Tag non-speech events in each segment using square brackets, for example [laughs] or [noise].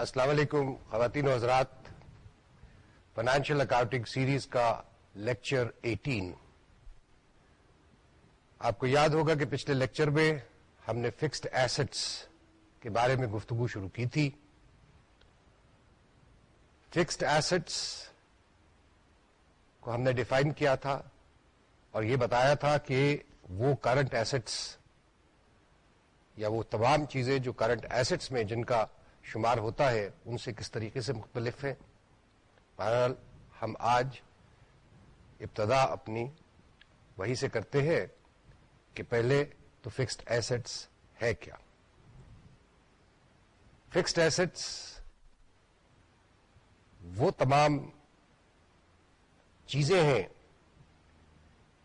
السلام علیکم، خواتین و حضرات۔ فائنینشیل اکاؤنٹنگ سیریز کا لیکچر ایٹین آپ کو یاد ہوگا کہ پچھلے لیکچر میں ہم نے فکسڈ ایسٹس کے بارے میں گفتگو شروع کی تھی۔ فکسڈ ایسٹس کو ہم نے ڈیفائن کیا تھا اور یہ بتایا تھا کہ وہ کرنٹ ایسٹس یا وہ تمام چیزیں جو کرنٹ ایسٹس میں جن کا شمار ہوتا ہے، ان سے کس طریقے سے مختلف ہے؟ بہرحال، ہم آج ابتدا اپنی وہی سے کرتے ہیں کہ پہلے تو فکسڈ ایسٹس ہے کیا؟ فکسڈ ایسٹس وہ تمام چیزیں ہیں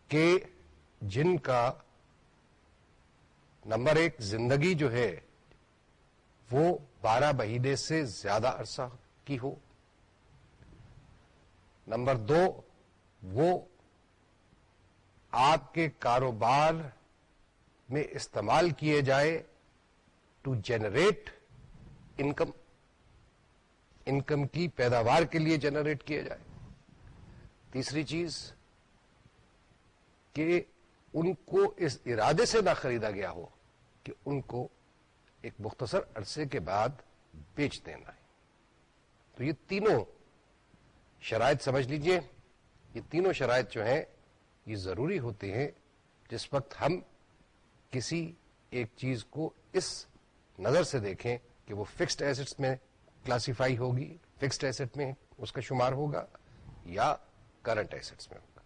کہ جن کا نمبر ایک زندگی جو ہے وہ بارہ مہینے سے زیادہ عرصہ کی ہو۔ نمبر دو، وہ آپ کے کاروبار میں استعمال کیے جائے ٹو جنریٹ انکم انکم کی پیداوار کے لیے جنریٹ کیا جائے۔ تیسری چیز، کہ ان کو اس ارادے سے نہ خریدا گیا ہو کہ ان کو ایک مختصر عرصے کے بعد بیچ دینا ہے۔ تو یہ تینوں شرائط سمجھ لیجیے۔ یہ تینوں شرائط جو ہیں، یہ ضروری ہوتے ہیں جس وقت ہم کسی ایک چیز کو اس نظر سے دیکھیں کہ وہ فکسڈ ایسٹس میں کلاسیفائی ہوگی فکسڈ ایسٹ میں اس کا شمار ہوگا یا کرنٹ ایسٹس میں ہوگا۔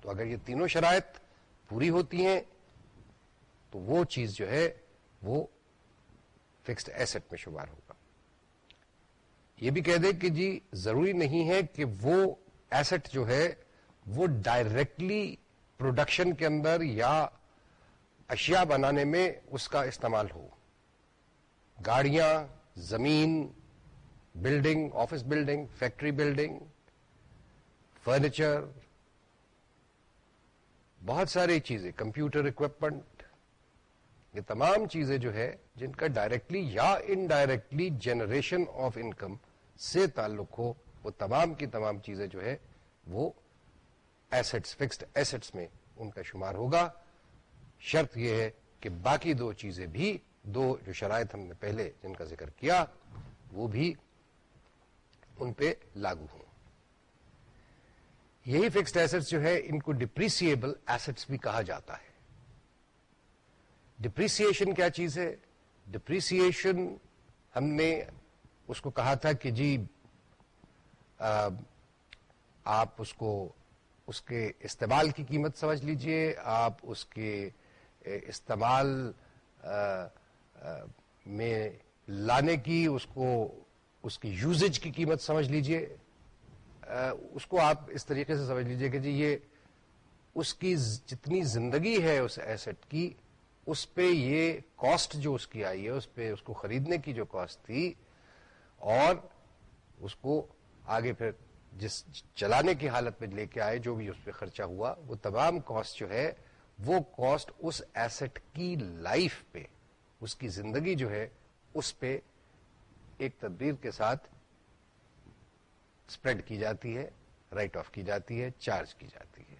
تو اگر یہ تینوں شرائط پوری ہوتی ہیں، تو وہ چیز جو ہے وہ فکسڈ ایسٹ میں شمار ہوگا۔ یہ بھی کہہ دے کہ جی ضروری نہیں ہے کہ وہ ایسٹ جو ہے وہ ڈائریکٹلی پروڈکشن کے اندر یا اشیاء بنانے میں اس کا استعمال ہو۔ گاڑیاں، زمین building office building factory building furniture بہت ساری چیزیں کمپیوٹر اکوپمنٹ یہ تمام چیزیں جو ہے جن کا ڈائریکٹلی یا انڈائریکٹلی جنریشن آف انکم سے تعلق ہو، وہ تمام کی تمام چیزیں جو ہے وہ ایسٹس فکسڈ ایسٹس میں ان کا شمار ہوگا۔ شرط یہ ہے کہ باقی دو چیزیں بھی، دو جو شرائط ہم نے پہلے جن کا ذکر کیا، وہ بھی ان پہ لاگو ہوں۔ یہی فکسڈ ایسٹس جو ہے ان کو ڈپریسیبل ایسٹس بھی کہا جاتا ہے۔ ڈپریسیشن کیا چیز ہے؟ ڈپریسیشن ہم نے اس کو کہا تھا کہ جی آپ اس کو اس کے استعمال کی قیمت سمجھ لیجیے، آپ اس کے استعمال میں لانے کی، اس کو اس کی یوزج کی قیمت سمجھ لیجیے۔ اس کو آپ اس طریقے سے سمجھ لیجیے کہ جی یہ اس کی جتنی زندگی ہے اس ایسٹ کی اس پہ یہ کاسٹ جو اس کی آئی ہے، اس پہ اس کو خریدنے کی جو کاسٹ تھی، اور اس کو آگے پھر جس چلانے کی حالت میں لے کے آئے، جو بھی اس پہ خرچہ ہوا، وہ تمام کاسٹ جو ہے، وہ کاسٹ اس ایسٹ کی لائف پہ، اس کی زندگی جو ہے، اس پہ ایک تدبیر کے ساتھ اسپریڈ کی جاتی ہے رائٹ آف کی جاتی ہے چارج کی جاتی ہے۔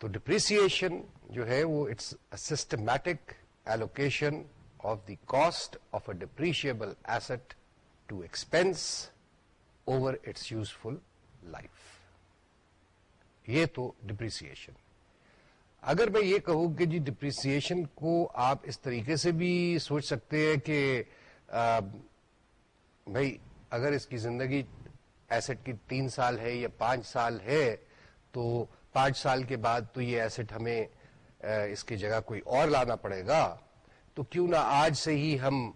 تو ڈپریسن جو ہے وہ it's systematic allocation of the cost of a depreciable asset to expense over its useful life یہ تو ڈپریسن اگر میں یہ کہوں کہ جی ڈپریسن کو آپ اس طریقے سے بھی سوچ سکتے ہیں کہ بھائی، اگر اس کی زندگی ایسٹ کی تین سال ہے یا پانچ سال ہے، تو پانچ سال کے بعد تو یہ ایسٹ ہمیں اس کی جگہ کوئی اور لانا پڑے گا، تو کیوں نہ آج سے ہی ہم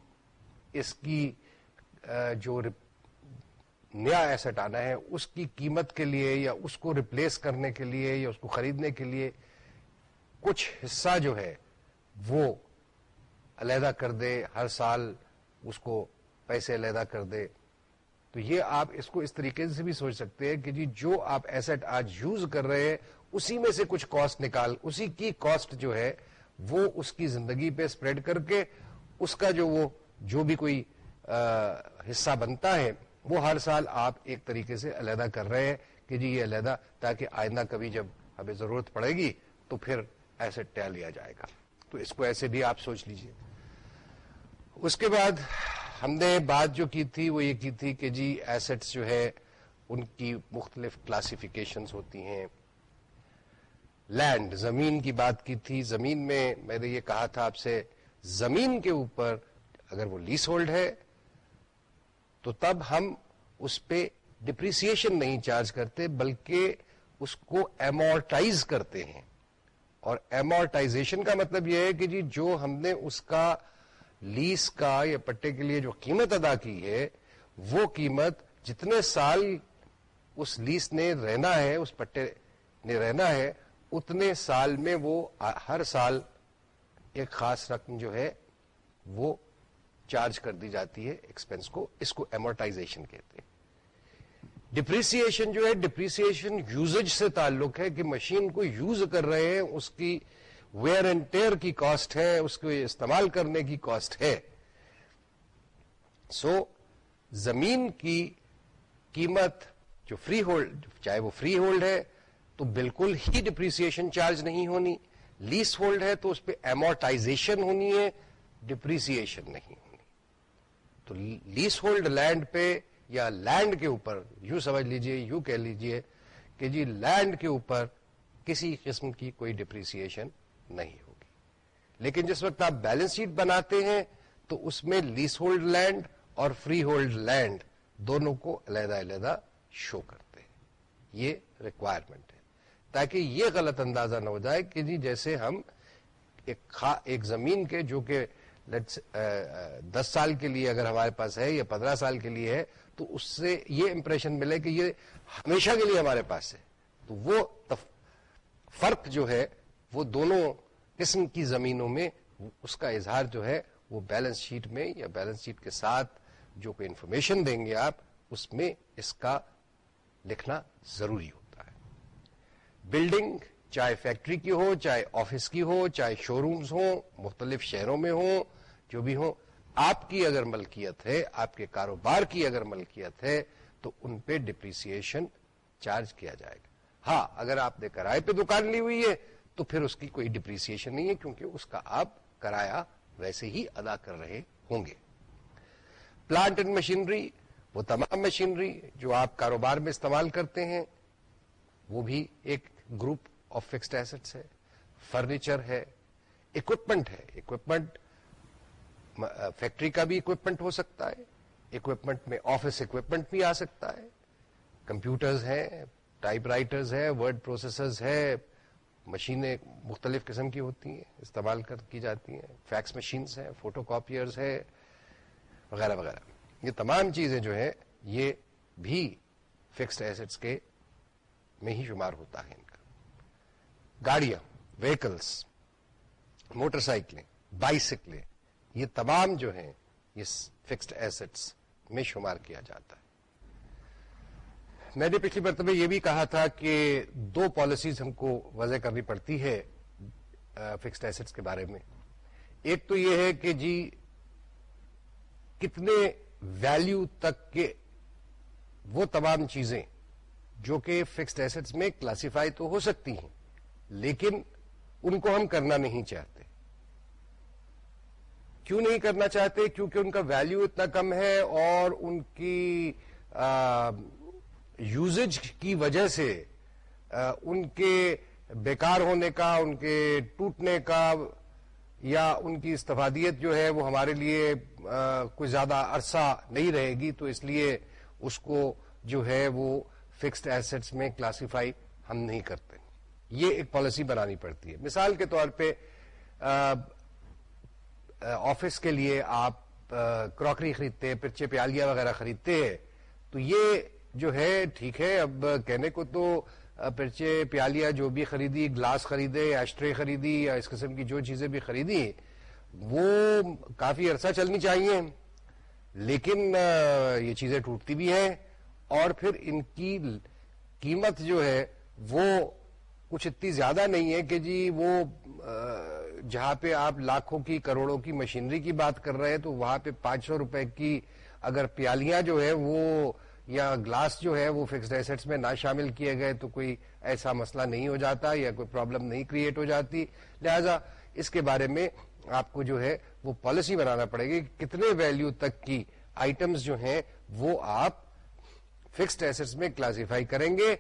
اس کی جو نیا ایسٹ آنا ہے، اس کی قیمت کے لیے یا اس کو ریپلیس کرنے کے لیے یا اس کو خریدنے کے لیے کچھ حصہ جو ہے وہ علیحدہ کر دے، ہر سال اس کو پیسے علیحدہ کر دے۔ تو یہ آپ اس کو اس طریقے سے بھی سوچ سکتے ہیں کہ جی جو آپ ایسٹ آج یوز کر رہے ہیں، اسی میں سے کچھ کاسٹ نکال، اسی کی کاسٹ جو ہے، وہ اس کی زندگی پہ اسپریڈ کر کے اس کا جو وہ، جو بھی کوئی حصہ بنتا ہے، وہ ہر سال آپ ایک طریقے سے علیحدہ کر رہے ہیں کہ جی یہ علیحدہ تاکہ آئندہ کبھی جب ہمیں ضرورت پڑے گی تو پھر ایسے ٹہ لیا جائے گا۔ تو اس کو ایسے بھی آپ سوچ لیجیے۔ اس کے بعد ہم نے بات جو کی تھی وہ یہ کی تھی کہ جی ایسٹس جو ہے ان کی مختلف کلاسیفیکیشنز ہوتی ہیں۔ لینڈ زمین کی بات کی تھی۔ زمین میں میں نے یہ کہا تھا آپ سے، زمین کے اوپر اگر وہ لیس ہولڈ ہے تو تب ہم اس پہ ڈپریسیشن نہیں چارج کرتے، بلکہ اس کو ایمورٹائز کرتے ہیں۔ اور ایمورٹائزیشن کا مطلب یہ ہے کہ جی جو ہم نے اس کا لیس کا یا پٹے کے لیے جو قیمت ادا کی ہے، وہ قیمت جتنے سال اس لیس نے رہنا ہے، اس پٹے نے رہنا ہے، اتنے سال میں وہ ہر سال ایک خاص رقم جو ہے، وہ چارج کر دی جاتی ہے ایکسپینس کو، اس کو ایمورٹائزیشن کہتے ہیں۔ ڈپریسیشن جو ہے ڈپریسیشن یوزج سے تعلق ہے کہ مشین کو یوز کر رہے ہیں، اس کی ویئر اینڈ ٹیئر کی کاسٹ ہے اس کو استعمال کرنے کی کاسٹ ہے۔ سو so, زمین کی قیمت جو فری ہولڈ چاہے وہ فری ہولڈ ہے تو بالکل ہی ڈپریسیشن چارج نہیں ہونی۔ لیس ہولڈ ہے تو اس پہ ایمورٹائزیشن ہونی ہے ڈپریسیشن نہیں ہونی۔ تو لیس ہولڈ لینڈ پہ یا لینڈ کے اوپر یوں سمجھ لیجیے یوں کہہ لیجیے کہ جی لینڈ کے اوپر کسی قسم کی کوئی ڈپریسیشن نہیں ہوگی۔ لیکن جس وقت آپ بیلنس شیٹ بناتے ہیں تو اس میں لیس ہولڈ لینڈ اور فری ہولڈ لینڈ دونوں کو علیحدہ علیحدہ شو کرتے ہیں۔ یہ ریکوائرمنٹ ہے۔ تاکہ یہ غلط اندازہ نہ ہو جائے کہ جی جیسے ہم ایک, ایک زمین کے جو کہ دس سال کے لیے اگر ہمارے پاس ہے یا پندرہ سال کے لیے ہے تو اس سے یہ امپریشن ملے کہ یہ ہمیشہ کے لیے ہمارے پاس ہے۔ تو وہ فرق جو ہے وہ دونوں قسم کی زمینوں میں اس کا اظہار جو ہے وہ بیلنس شیٹ میں یا بیلنس شیٹ کے ساتھ جو کوئی انفارمیشن دیں گے آپ، اس میں اس کا لکھنا ضروری ہوتا ہے۔ بلڈنگ چاہے فیکٹری کی ہو، چاہے آفس کی ہو، چاہے شو رومز ہوں، مختلف شہروں میں ہوں، جو بھی ہوں، آپ کی اگر ملکیت ہے، آپ کے کاروبار کی اگر ملکیت ہے، تو ان پہ ڈپریسیشن چارج کیا جائے گا۔ ہاں اگر آپ نے کرائے پہ دکان لی ہوئی ہے تو پھر اس کی کوئی ڈپریسیشن نہیں ہے کیونکہ اس کا آپ کرایہ ویسے ہی ادا کر رہے ہوں گے۔ پلانٹ اینڈ مشینری وہ تمام مشینری جو آپ کاروبار میں استعمال کرتے ہیں، وہ بھی ایک گروپ آف فکسڈ ایسٹس ہے۔ فرنیچر ہے اکوپمنٹ ہے۔ اکوپمنٹ فیکٹری کا بھی اکوپمنٹ ہو سکتا ہے۔ اکوپمنٹ میں آفس اکوپمنٹ بھی آ سکتا ہے۔ کمپیوٹرز ہیں ٹائپ رائٹرز ہے ورڈ پروسیسرز ہے مشینیں مختلف قسم کی ہوتی ہیں، استعمال کر کی جاتی ہیں۔ فیکس مشینز ہیں فوٹو کاپیئرز ہے وغیرہ وغیرہ۔ یہ تمام چیزیں جو ہے یہ بھی فکسڈ ایسٹس کے میں ہی شمار ہوتا ہے ان کا۔ گاڑیاں وہیکلس موٹر سائیکلیں بائیسکلیں یہ تمام جو ہیں، یہ فکسڈ ایسٹس میں شمار کیا جاتا ہے۔ میں نے پچھلی مرتبہ یہ بھی کہا تھا کہ دو پالیسیز ہم کو وضع کرنی پڑتی ہے فکسڈ ایسٹس کے بارے میں۔ ایک تو یہ ہے کہ جی کتنے ویلو تک کے وہ تمام چیزیں جو کہ فکسڈ ایسٹس میں کلاسیفائی تو ہو سکتی ہیں، لیکن ان کو ہم کرنا نہیں چاہتے۔ کیوں نہیں کرنا چاہتے؟ کیونکہ ان کا ویلو اتنا کم ہے اور ان کی یوزج کی وجہ سے ان کے بیکار ہونے کا، ان کے ٹوٹنے کا یا ان کی استفادیت جو ہے وہ ہمارے لیے کوئی زیادہ عرصہ نہیں رہے گی، تو اس لیے اس کو جو ہے وہ فکسڈ ایسٹس میں کلاسیفائی ہم نہیں کرتے۔ یہ ایک پالیسی بنانی پڑتی ہے۔ مثال کے طور پہ آفس کے لیے آپ کراکری خریدتے ہیں، پرچے پیالیاں وغیرہ خریدتے ہیں، تو یہ جو ہے، ٹھیک ہے، اب کہنے کو تو پرچے، پیالیاں جو بھی خریدی، گلاس خریدے ایشٹرے خریدی یا اس قسم کی جو چیزیں بھی خریدی، وہ کافی عرصہ چلنی چاہیے۔ لیکن یہ چیزیں ٹوٹتی بھی ہیں اور پھر ان کی قیمت جو ہے، وہ کچھ اتنی زیادہ نہیں ہے کہ جی وہ جہاں پہ آپ لاکھوں کی، کروڑوں کی مشینری کی بات کر رہے ہیں تو وہاں پہ پانچ سو روپے کی اگر پیالیاں جو ہے وہ یا گلاس جو ہے وہ فکسڈ ایسٹس میں نہ شامل کیے گئے تو کوئی ایسا مسئلہ نہیں ہو جاتا یا کوئی پرابلم نہیں کریٹ ہو جاتی۔ لہذا اس کے بارے میں آپ کو جو ہے وہ پالیسی بنانا پڑے گی کتنے ویلیو تک کی آئٹمس جو ہیں وہ آپ فکسڈ ایسٹس میں کلاسیفائی کریں گے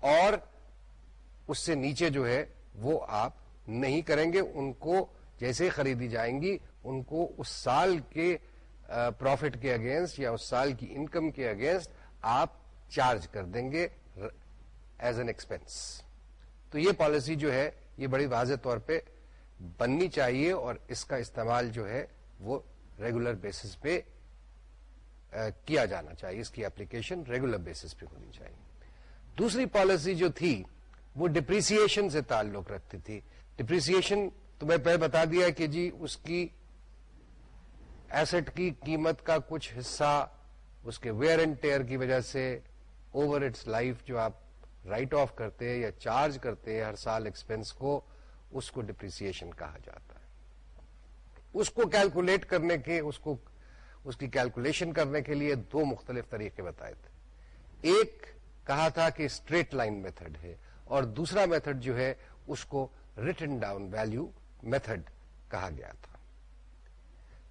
اور اس سے نیچے جو ہے وہ آپ نہیں کریں گے۔ ان کو جیسے خریدی جائیں گی، ان کو اس سال کے پروفٹ کے اگینسٹ یا اس سال کی انکم کے اگینسٹ آپ چارج کر دیں گے ایز این ایکسپینس تو یہ پالیسی جو ہے، یہ بڑی واضح طور پہ بننی چاہیے اور اس کا استعمال جو ہے، وہ ریگولر بیسس پہ کیا جانا چاہیے۔ اس کی اپلیکیشن ریگولر بیسس پہ ہونی چاہیے۔ دوسری پالیسی جو تھی، وہ ڈپریسن سے تعلق رکھتی تھی۔ ڈپریسن تو میں پہلے بتا دیا کہ جی اس کی ایسٹ کی قیمت کا کچھ حصہ اس کے ویئر اینڈ ٹیئر کی وجہ سے اوور اٹس لائف جو آپ رائٹ آف کرتے ہیں یا چارج کرتے ہیں ہر سال ایکسپینس کو، اس کو ڈپریسن کہا جاتا ہے۔ اس کو کیلکولیٹ کرنے کے، اس کو، اس کی کیلکولیشن کرنے کے لیے دو مختلف طریقے بتائے تھے۔ ایک کہا تھا کہ اسٹریٹ لائن میتھڈ ہے اور دوسرا میتھڈ جو ہے، اس کو ریٹن ڈاؤن ویلو میتھڈ کہا گیا تھا۔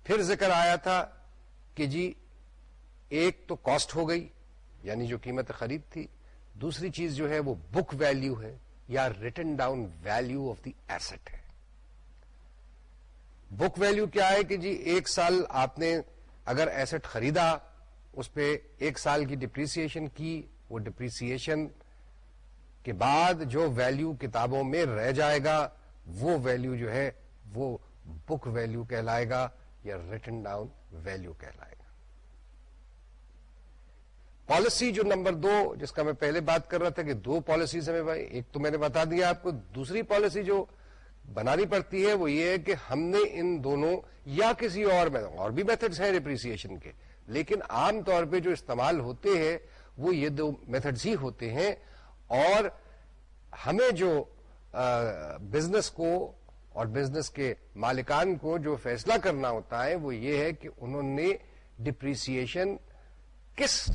پھر ذکر آیا تھا کہ جی ایک تو کاسٹ ہو گئی یعنی جو قیمت خرید تھی۔ دوسری چیز جو ہے، وہ بک ویلو ہے، یا written down value of the asset ہے۔ بک ویلو کیا ہے کہ جی ایک سال آپ نے اگر ایسٹ خریدا، اس پہ ایک سال کی ڈپریسن کی، وہ ڈپریسن کے بعد جو ویلو کتابوں میں رہ جائے گا، وہ ویلو جو ہے، وہ بک ویلو کہلائے گا یا ریٹن ڈاؤن ویلو کہلائے گا۔ پالیسی جو نمبر دو، جس کا میں پہلے بات کر رہا تھا کہ دو پالیسیز ہمیں بھائی ایک تو میں نے بتا دیا آپ کو، دوسری پالیسی جو بنانی پڑتی ہے، وہ یہ ہے کہ ہم نے ان دونوں یا کسی اور اور بھی میتھڈس ہیں ریپریسن کے، لیکن عام طور پہ جو استعمال ہوتے ہیں، وہ یہ دو میتھڈز ہی ہوتے ہیں۔ اور ہمیں جو بزنس کو اور بزنس کے مالکان کو جو فیصلہ کرنا ہوتا ہے، وہ یہ ہے کہ انہوں نے ڈپریسن کس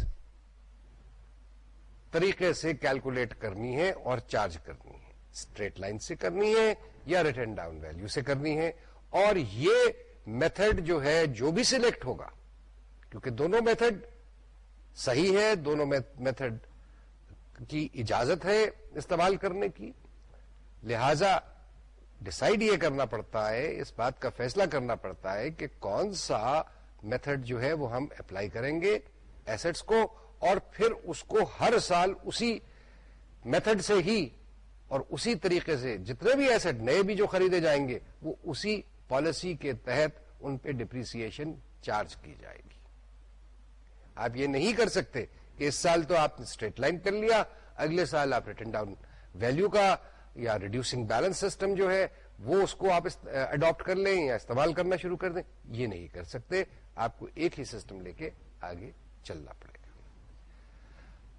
طریقے سے کیلکولیٹ کرنی ہے اور چارج کرنی ہے۔ اسٹریٹ لائن سے کرنی ہے یا ریٹرن ڈاؤن ویلو سے کرنی ہے۔ اور یہ میتھڈ جو ہے، جو بھی سلیکٹ ہوگا، کیونکہ دونوں میتھڈ صحیح ہے، دونوں میتھڈ کی اجازت ہے استعمال کرنے کی۔ لہذا ڈسائڈ یہ کرنا پڑتا ہے، اس بات کا فیصلہ کرنا پڑتا ہے کہ کون سا میتھڈ جو ہے وہ ہم اپلائی کریں گے ایسٹس کو اور پھر اس کو ہر سال اسی میتھڈ سے ہی اور اسی طریقے سے جتنے بھی ایسٹ نئے بھی جو خریدے جائیں گے، وہ اسی پالیسی کے تحت ان پہ ڈپریسن چارج کی جائے گی۔ آپ یہ نہیں کر سکتے کہ اس سال تو آپ نے اسٹریٹ لائن کر لیا، اگلے سال آپ ریٹن ڈاؤن ویلو کا یا ریڈیوسنگ بیلنس سسٹم جو ہے، وہ اس کو آپ اڈاپٹ کر لیں یا استعمال کرنا شروع کر دیں۔ یہ نہیں کر سکتے، آپ کو ایک ہی سسٹم لے کے آگے چلنا پڑے۔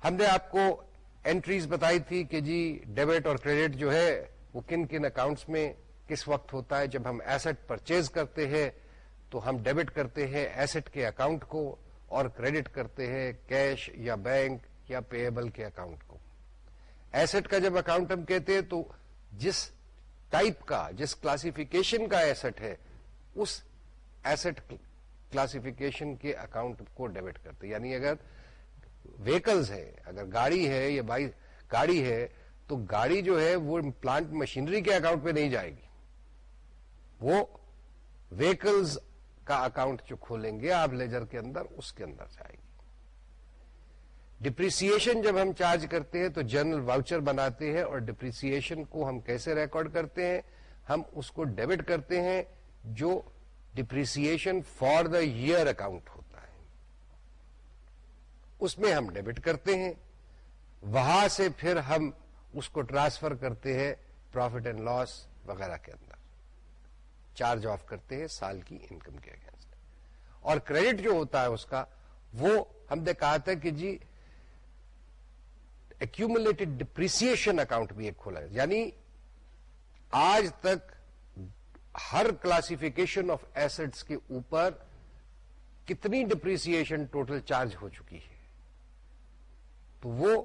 ہم نے آپ کو انٹریز بتائی تھی کہ جی ڈیبٹ اور کریڈٹ جو ہے وہ کن کن اکاؤنٹس میں کس وقت ہوتا ہے؟ جب ہم ایسٹ پرچیز کرتے ہیں تو ہم ڈیبٹ کرتے ہیں ایسٹ کے اکاؤنٹ کو اور کریڈٹ کرتے ہیں کیش یا بینک یا پیبل کے اکاؤنٹ کو۔ ایسٹ کا جب اکاؤنٹ ہم کہتے ہیں تو جس ٹائپ کا، جس کلاسیفیکیشن کا ایسٹ ہے، اس ایسٹ کلاسیفیکیشن کے اکاؤنٹ کو ڈیبٹ کرتے یعنی اگر ویکلز ہے اگر گاڑی ہے یا بائی گاڑی ہے، تو گاڑی جو ہے وہ پلانٹ مشینری کے اکاؤنٹ پہ نہیں جائے گی۔ وہ ویکلز کا اکاؤنٹ جو کھولیں گے، آپ لیجر کے اندر، اس کے اندر جائے گی۔ ڈپریسن جب ہم چارج کرتے ہیں، تو جنرل واؤچر بناتے ہیں اور ڈپریسن کو ہم کیسے ریکارڈ کرتے ہیں؟ ہم اس کو ڈیبٹ کرتے ہیں جو depreciation for the year account ہو۔ اس میں ہم ڈیبٹ کرتے ہیں، وہاں سے پھر ہم اس کو ٹرانسفر کرتے ہیں پروفٹ اینڈ لاس وغیرہ کے اندر۔ چارج آف کرتے ہیں سال کی انکم کے اگینسٹ۔ اور کریڈٹ جو ہوتا ہے اس کا، وہ ہم نے کہا تھا کہ جی ایکومولیٹڈ ڈپریسن اکاؤنٹ بھی ایک کھولا ہے۔ یعنی آج تک ہر کلاسیفیکیشن آف ایسٹس کے اوپر کتنی ڈپریسن ٹوٹل چارج ہو چکی ہے؟ تو وہ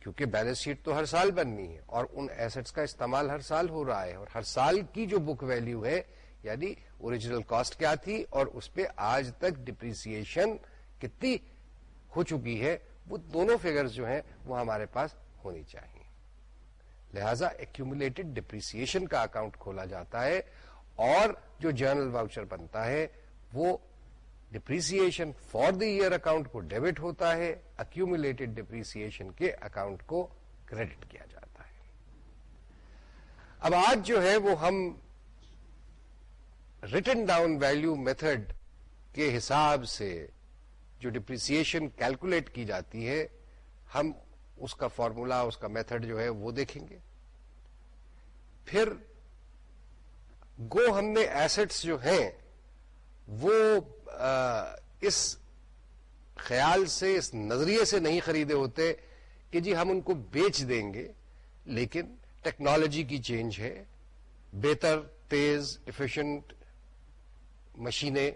کیونکہ بیلنس شیٹ تو ہر سال بننی ہے اور ان ایسٹس کا استعمال ہر سال ہو رہا ہے اور ہر سال کی جو بک ویلیو ہے یعنی اوریجنل کاسٹ کیا تھی اور اس پہ آج تک ڈپریسن کتنی ہو چکی ہے، وہ دونوں فگرز جو ہیں وہ ہمارے پاس ہونی چاہیے۔ لہذا ایکومولیٹڈ ڈپریسن کا اکاؤنٹ کھولا جاتا ہے اور جو جرنل واؤچر بنتا ہے، وہ depreciation for the year account کو ڈیبٹ ہوتا ہے اکیومولیٹڈ ڈپریسن کے اکاؤنٹ کو کریڈٹ کیا جاتا ہے۔ اب آج جو ہے وہ ہم ریٹن ڈاؤن ویلو میتھڈ کے حساب سے جو ڈپریسن کیلکولیٹ کی جاتی ہے، ہم اس کا فارمولا اس کا میتھڈ جو ہے وہ دیکھیں گے۔ پھر گو ہم نے ایسٹس جو ہیں وہ اس خیال سے، اس نظریے سے نہیں خریدے ہوتے کہ جی ہم ان کو بیچ دیں گے، لیکن ٹیکنالوجی کی چینج ہے، بہتر، تیز ایفیشنٹ مشینیں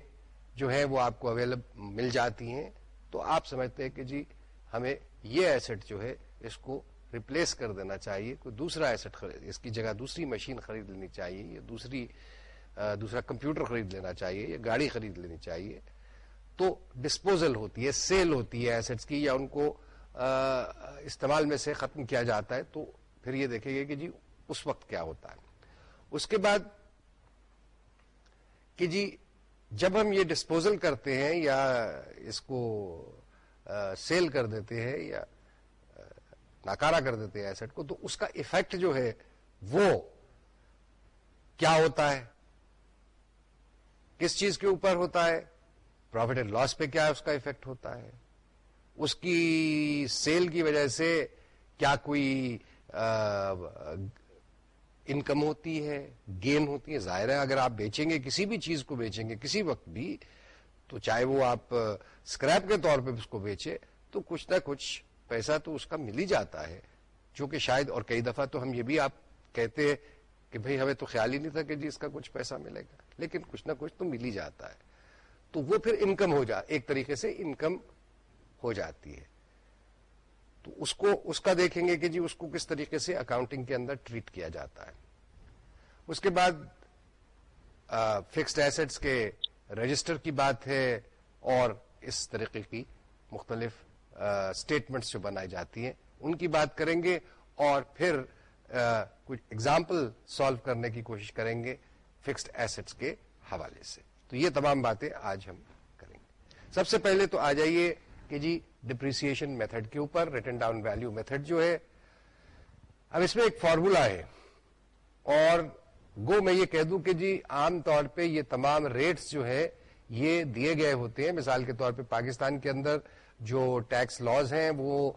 جو ہیں وہ آپ کو اویلیبل مل جاتی ہیں۔ تو آپ سمجھتے ہیں کہ جی ہمیں یہ ایسٹ جو ہے، اس کو ریپلیس کر دینا چاہیے، کوئی دوسرا ایسٹ خرید، اس کی جگہ دوسری مشین خرید لینی چاہیے یا دوسری دوسرا کمپیوٹر خرید لینا چاہیے یا گاڑی خرید لینی چاہیے، تو ڈسپوزل ہوتی ہے سیل ہوتی ہے ایسٹس کی یا ان کو استعمال میں سے ختم کیا جاتا ہے، تو پھر یہ دیکھیں گے کہ جی اس وقت کیا ہوتا ہے۔ اس کے بعد کہ جی جب ہم یہ ڈسپوزل کرتے ہیں یا اس کو سیل کر دیتے ہیں یا ناکارا کر دیتے ہیں ایسٹ کو، تو اس کا افیکٹ جو ہے وہ کیا ہوتا ہے؟ کس چیز کے اوپر ہوتا ہے؟ پروفٹ اینڈ لاس پہ کیا اس کا افیکٹ ہوتا ہے؟ اس کی سیل کی وجہ سے کیا کوئی انکم ہوتی ہے؟ گین ہوتی ہے؟ ظاہر ہے اگر آپ بیچیں گے، کسی بھی چیز کو بیچیں گے، کسی وقت بھی، تو چاہے وہ آپ اسکریپ کے طور پہ اس کو بیچے، تو کچھ نہ کچھ پیسہ تو اس کا مل ہی جاتا ہے۔ جو کہ شاید، اور کئی دفعہ تو ہم یہ بھی آپ کہتے ہیں کہ بھئی ہمیں تو خیال ہی نہیں تھا کہ جی اس کا کچھ پیسہ ملے گا۔ لیکن کچھ نہ کچھ تو مل ہی جاتا ہے۔ تو وہ پھر انکم ہو جا، ایک طریقے سے انکم ہو جاتی ہے۔ تو اس کو، اس کا دیکھیں گے کہ جی اس کو کس طریقے سے اکاؤنٹنگ کے اندر ٹریٹ کیا جاتا ہے۔ اس کے بعد فکسڈ ایسٹس کے رجسٹر کی بات ہے اور اس طریقے کی مختلف اسٹیٹمنٹس جو بنائی جاتی ہیں، ان کی بات کریں گے اور پھر کچھ ایگزامپل سالو کرنے کی کوشش کریں گے۔ فکسڈ ایسٹس کے حوالے سے۔ تو یہ تمام باتیں آج ہم کریں گے۔ سب سے پہلے تو آ جائیے کہ جی ڈپریسن میتھڈ کے اوپر ریٹن ڈاؤن ویلو میتھڈ جو ہے۔ اب اس میں ایک فارمولا ہے۔ اور گو میں یہ کہہ دوں کہ جی عام طور پہ یہ تمام ریٹس جو ہے یہ دیے گئے ہوتے ہیں۔ مثال کے طور پہ پاکستان کے اندر جو ٹیکس لاز ہیں، وہ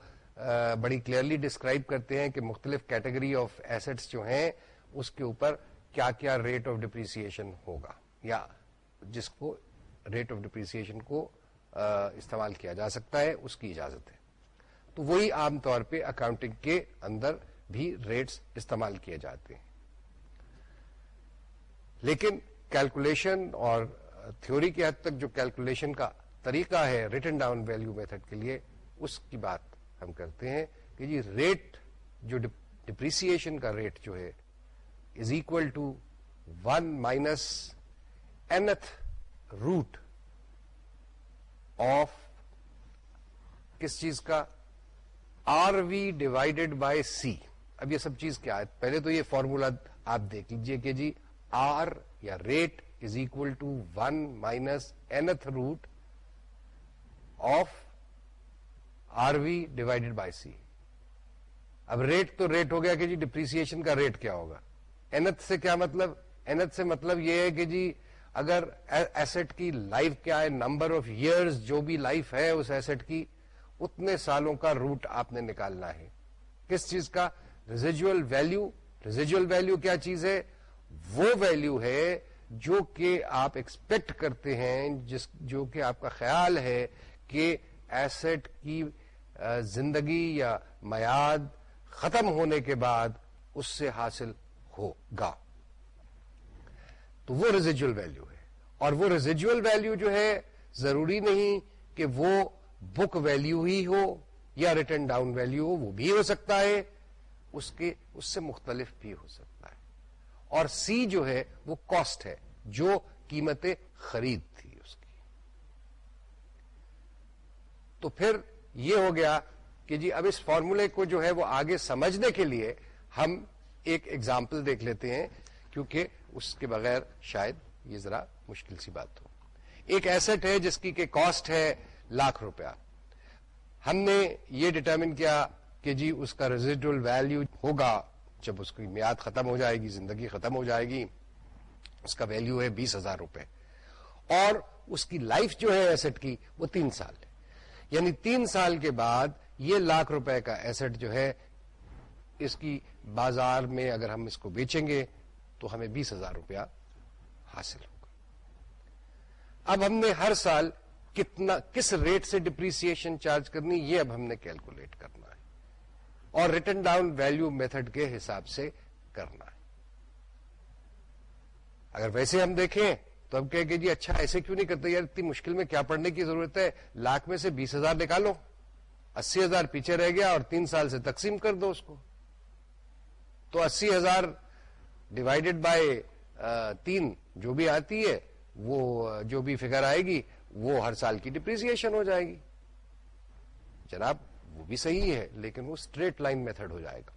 بڑی کلیئرلی ڈسکرائب کرتے ہیں کہ مختلف کیٹیگری آف ایسٹس جو ہیں، اس کے اوپر کیا کیا ریٹ آف ڈپریسن ہوگا یا جس کو ریٹ آف ڈپریسن کو استعمال کیا جا سکتا ہے، اس کی اجازت ہے۔ تو وہی عام طور پہ اکاؤنٹنگ کے اندر بھی ریٹس استعمال کیے جاتے ہیں۔ لیکن کیلکولیشن اور تھیوری کے حد تک جو کیلکولیشن کا طریقہ ہے ریٹن ڈاؤن ویلو میتھڈ کے لیے، اس کی بات ہم کرتے ہیں کہ جی ریٹ جو ڈپریسن کا ریٹ جو ہے is equal to one minus nth root of کس چیز کا R V divided by C اب یہ سب چیز کیا ہے پہلے تو یہ فارمولا آپ دیکھ لیجیے کہ جی آر یا rate is equal to one minus nth root of R V divided by C اب ریٹ تو ریٹ ہو گیا کہ جی ڈپریسن کا ریٹ کیا ہوگا اینت سے کیا مطلب؟ اینت سے مطلب یہ ہے کہ جی اگر ایسٹ کی لائف کیا ہے نمبر آف ایئرز جو بھی لائف ہے اس ایسٹ کی، اتنے سالوں کا روٹ آپ نے نکالنا ہے۔ کس چیز کا؟ ریزیجل ویلو ریزیجل ویلو کیا چیز ہے؟ وہ ویلو ہے جو کہ آپ ایکسپیکٹ کرتے ہیں، جس، جو کہ آپ کا خیال ہے کہ ایسٹ کی زندگی یا میاد ختم ہونے کے بعد اس سے حاصل ہوگا۔ تو وہ ریزیجل ویلو ہے۔ اور وہ ریزیجل ویلو جو ہے، ضروری نہیں کہ وہ بک ویلو ہی ہو یا ریٹرن ڈاؤن ویلو ہو، وہ بھی ہو سکتا ہے۔ اس کے، اس سے مختلف بھی ہو سکتا ہے۔ اور سی جو ہے، وہ کاسٹ ہے، جو قیمت خرید تھی اس کی۔ تو پھر یہ ہو گیا کہ جی اب اس فارمولے کو جو ہے، وہ آگے سمجھنے کے لیے ہم ایک ایگزامپل دیکھ لیتے ہیں، کیونکہ اس کے بغیر شاید یہ ذرا مشکل سی بات ہو۔ ایک ایسٹ ہے جس کی کہ کاسٹ ہے لاکھ روپیہ۔ ہم نے یہ ڈٹرمن کیا کہ جی اس کا ریزیڈل ویلو ہوگا جب اس کی میاد ختم ہو جائے گی، زندگی ختم ہو جائے گی، اس کا ویلو ہے بیس ہزار روپے۔ اور اس کی لائف جو ہے ایسٹ کی، وہ تین سال ہے۔ یعنی تین سال کے بعد یہ لاکھ روپے کا ایسٹ جو ہے، اس کی بازار میں اگر ہم اس کو بیچیں گے تو ہمیں بیس ہزار روپیہ حاصل ہوگا۔ اب ہم نے ہر سال کتنا، کس ریٹ سے ڈپریسن چارج کرنی، یہ اب ہم نے کیلکولیٹ کرنا ہے۔ اور ریٹرن ڈاؤن ویلو میتھڈ کے حساب سے کرنا ہے۔ اگر ویسے ہم دیکھیں تو ہم کہیں کہ جی اچھا ایسے کیوں نہیں کرتے؟ یار، اتنی مشکل میں کیا پڑھنے کی ضرورت ہے؟ لاکھ میں سے بیس ہزار نکالو۔ اسی ہزار پیچھے رہ گیا اور تین سال سے تقسیم کر دو اس کو۔ تو اسی ہزار ڈیوائڈیڈ بائی تین جو بھی آتی ہے، وہ، جو بھی فگر آئے گی، وہ ہر سال کی ڈپریسن ہو جائے گی۔ جناب، وہ بھی صحیح ہے، لیکن وہ اسٹریٹ لائن میتھڈ ہو جائے گا۔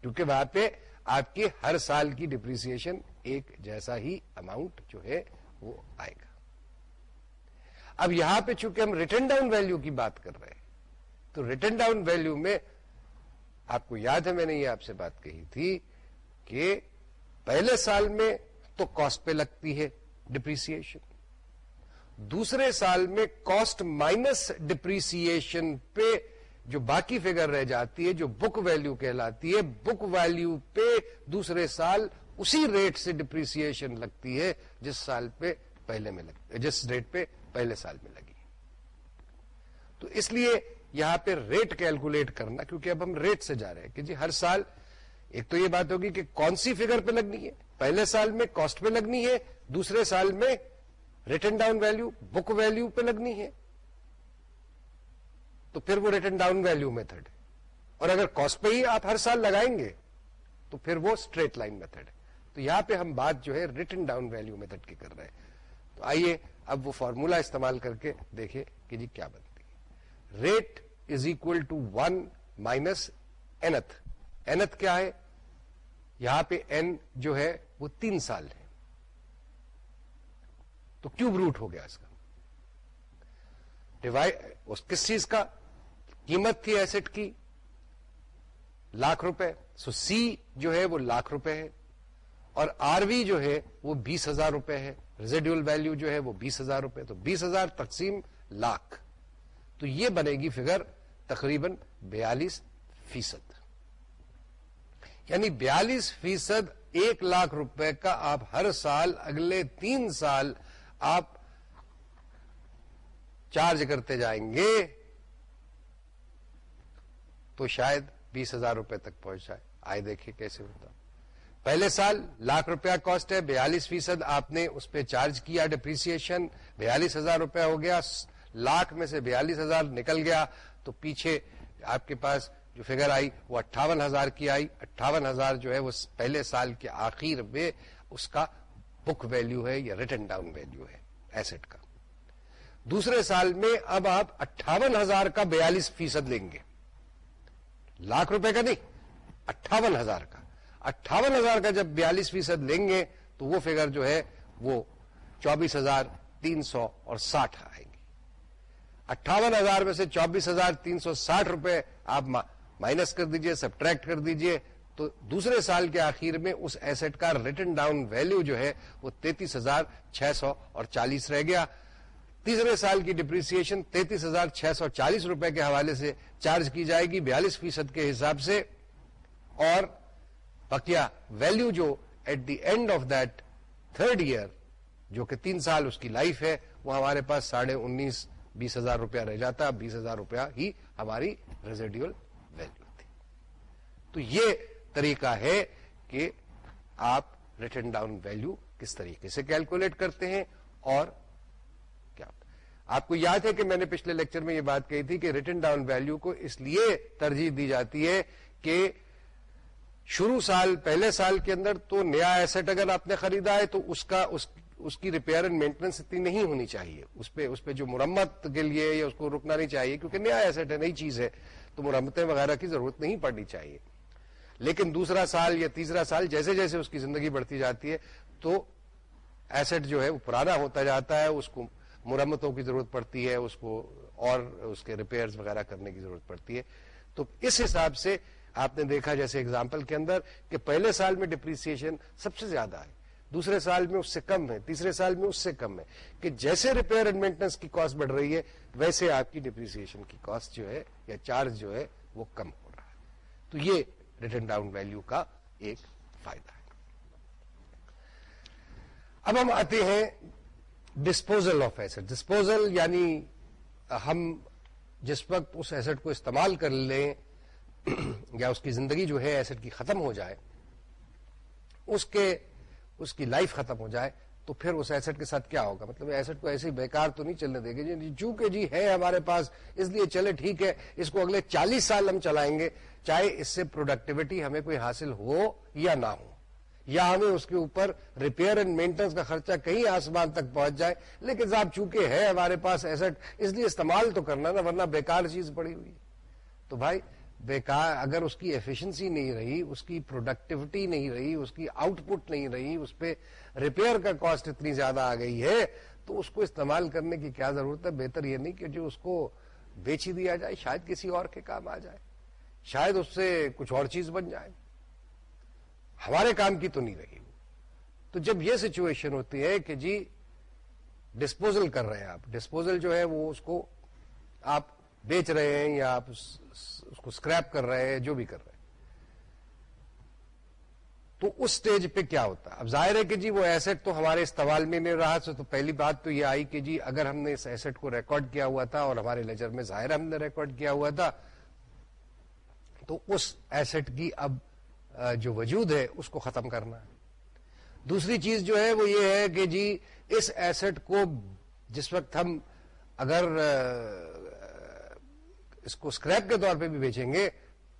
کیونکہ وہاں پہ آپ کی ہر سال کی ڈپریسن ایک جیسا ہی اماؤنٹ جو ہے، وہ آئے گا۔ اب یہاں پہ چونکہ ہم ریٹرن ڈاؤن ویلو کی بات کر رہے ہیں، تو ریٹرن ڈاؤن ویلو میں آپ کو یاد ہے میں نے یہ آپ سے بات کہی تھی کہ پہلے سال میں تو کاسٹ پہ لگتی ہے ڈپریسن دوسرے سال میں کاسٹ مائنس ڈپریسن پہ جو باقی فگر رہ جاتی ہے، جو بک ویلو کہلاتی ہے بک ویلو پہ دوسرے سال اسی ریٹ سے ڈپریسن لگتی ہے جس سال پہ پہلے میں لگ جس ریٹ پہ پہلے سال میں لگی۔ تو اس لیے یہاں پہ ریٹ کیلکولیٹ کرنا، کیونکہ اب ہم ریٹ سے جا رہے ہیں کہ جی ہر سال ایک تو یہ بات ہوگی کہ کون سی فگر پہ لگنی ہے؟ پہلے سال میں کاسٹ پہ لگنی ہے، دوسرے سال میں written down value book value پہ لگنی ہے۔ تو پھر وہ ریٹرن ڈاؤن ویلو میتھڈ ہے۔ اور اگر کاسٹ پہ ہی آپ ہر سال لگائیں گے، تو پھر وہ اسٹریٹ لائن میتھڈ ہے۔ تو یہاں پہ ہم بات جو ہے ریٹرن ڈاؤن ویلو میتھڈ کی کر رہے ہیں۔ تو آئیے اب وہ فارمولا استعمال کر کے دیکھیں کہ جی کیا بنتی ہے rate is equal to one minus nth. Nth کیا ہے؟ یہاں پہ این جو ہے وہ تین سال ہے. تو کیوب روٹ ہو گیا اس کا. ڈیوائڈ کس چیز کا؟ قیمت تھی ایسٹ کی. لاکھ روپے. سو سی جو ہے وہ لاکھ روپے ہے. اور آر وی جو ہے وہ بیس ہزار روپے ہے. ریزیڈیول ویلو جو ہے وہ بیس ہزار روپے. تو بیس ہزار تقسیم لاکھ. تو یہ بنے گی فگر تقریباً بیالیس فیصد۔ یعنی بیالیس فیصد ایک لاکھ روپے کا آپ ہر سال اگلے تین سال آپ چارج کرتے جائیں گے تو شاید بیس ہزار روپے تک پہنچ جائے۔ آئے دیکھیے کیسے ہوتا۔ پہلے سال لاکھ روپیہ کاسٹ ہے، بیالیس فیصد آپ نے اس پہ چارج کیا ڈپریسن بیالیس ہزار روپیہ ہو گیا۔ لاکھ میں سے بیالیس ہزار نکل گیا تو پیچھے آپ کے پاس جو فگر آئی وہ اٹھاون ہزار کی آئی۔ اٹھاون ہزار جو ہے وہ پہلے سال کے آخر میں اس کا بک ویلو ہے یا ریٹرن ڈاؤن ویلو ہے ایسٹ کا۔ دوسرے سال میں اب آپ اٹھاون ہزار کا بیالیس فیصد لیں گے۔ لاکھ روپے کا نہیں، اٹھاون ہزار کا۔ اٹھاون ہزار کا جب بیالیس فیصد لیں گے تو وہ فگر جو ہے وہ چوبیس ہزار تین سو اور ساٹھ اٹھاون ہزار میں سے چوبیس ہزار تین سو ساٹھ روپے آپ مائنس کر دیجیے سبٹریکٹ کر دیجیے۔ تو دوسرے سال کے آخر میں اس ایسٹ کا ریٹرن ڈاؤن ویلو جو ہے وہ تینتیس ہزار چھ سو اور چالیس رہ گیا۔ تیسرے سال کی ڈپریسن تینتیس ہزار چھ سو چالیس روپے کے حوالے سے چارج کی جائے گی بیالیس فیصد کے حساب سے۔ اور بقیہ ویلو جو at the end of that third year جو کہ تین سال اس کی لائف ہے، وہ ہمارے پاس ساڑھے انیس بیس ہزار روپیہ رہ جاتا، بیس ہزار روپیہ ہی ہماری ریزیڈیول ویلو تھی۔ تو یہ طریقہ ہے کہ آپ ریٹرن ڈاؤن ویلو کس طریقے سے کیلکولیٹ کرتے ہیں اور کیا۔ آپ کو یاد ہے کہ میں نے پچھلے لیکچر میں یہ بات کہی تھی کہ ریٹرن ڈاؤن ویلو کو اس لیے ترجیح دی جاتی ہے کہ شروع سال، پہلے سال کے اندر تو نیا ایسٹ اگر آپ نے خریدا ہے تو اس کا، اس اس کی ریپیئر اینڈ مینٹیننس اتنی نہیں ہونی چاہیے۔ اس پہ اس پہ جو مرمت کے لیے یا اس کو رکنا نہیں چاہیے، کیونکہ نیا ایسٹ ہے، نئی چیز ہے، تو مرمتیں وغیرہ کی ضرورت نہیں پڑنی چاہیے۔ لیکن دوسرا سال یا تیسرا سال جیسے جیسے اس کی زندگی بڑھتی جاتی ہے، تو ایسٹ جو ہے وہ پرانا ہوتا جاتا ہے، اس کو مرمتوں کی ضرورت پڑتی ہے، اس کو اور اس کے ریپیئر وغیرہ کرنے کی ضرورت پڑتی ہے۔ تو اس حساب سے آپ نے دیکھا جیسے اگزامپل کے اندر کہ پہلے سال میں ڈپریسن سب سے زیادہ ہے۔ دوسرے سال میں اس سے کم ہے، تیسرے سال میں اس سے کم ہے۔ کہ جیسے ریپیئر اینڈ مینٹیننس کی کاسٹ بڑھ رہی ہے، ویسے آپ کی ڈپریسن کی کاسٹ جو ہے یا چارج جو ہے وہ کم ہو رہا ہے۔ تو یہ ریٹرن ڈاؤن ویلو کا ایک فائدہ ہے۔ اب ہم آتے ہیں ڈسپوزل آف ایسٹ ڈسپوزل یعنی ہم جس وقت اس ایسٹ کو استعمال کر لیں یا اس کی زندگی جو ہے ایسٹ کی ختم ہو جائے، اس کے اس کی لائف ختم ہو جائے، تو پھر اس ایسٹ کے ساتھ کیا ہوگا؟ مطلب ایسٹ کو ایسے بیکار تو نہیں چلنے دے گے جی۔ چونکہ جی ہے ہمارے پاس، اس لیے چلے ٹھیک ہے، اس کو اگلے چالیس سال ہم چلائیں گے، چاہے اس سے پروڈکٹیوٹی ہمیں کوئی حاصل ہو یا نہ ہو۔ یا ہمیں اس کے اوپر ریپیئر اینڈ مینٹیننس کا خرچہ کہیں آسمان تک پہنچ جائے۔ لیکن صاحب، چونکہ ہے ہمارے پاس ایسٹ اس لیے استعمال تو کرنا نا، ورنہ بیکار چیز پڑی ہوئی۔ تو بھائی بیکار، اگر اس کی ایفیشنسی نہیں رہی، اس کی پروڈکٹیوٹی نہیں رہی، اس کی آؤٹ پٹ نہیں رہی، اس پہ ریپیئر کا کاسٹ اتنی زیادہ آ گئی ہے، تو اس کو استعمال کرنے کی کیا ضرورت ہے؟ بہتر یہ نہیں کہ جو اس کو بیچ ہی دیا جائے، شاید کسی اور کے کام آ جائے، شاید اس سے کچھ اور چیز بن جائے۔ ہمارے کام کی تو نہیں رہی۔ تو جب یہ سچویشن ہوتی ہے کہ جی ڈسپوزل کر رہے ہیں آپ ڈسپوزل جو ہے وہ اس کو آپ بیچ رہے ہیں یا آپ اس کو اسکریپ کر رہے ہیں، جو بھی کر رہے ہیں۔ تو اس سٹیج پہ کیا ہوتا ہے؟ اب ظاہر ہے کہ جی وہ ایسٹ تو ہمارے استعمال میں نہیں رہا، تو پہلی بات تو یہ آئی کہ جی اگر ہم نے اس ایسٹ کو ریکارڈ کیا ہوا تھا اور ہمارے لیجر میں ظاہر ہم نے ریکارڈ کیا ہوا تھا، تو اس ایسٹ کی اب جو وجود ہے، اس کو ختم کرنا ہے۔ دوسری چیز جو ہے وہ یہ ہے کہ جی اس ایسٹ کو جس وقت ہم اگر اس کو اسکریپ کے طور پہ بھی بیچیں گے،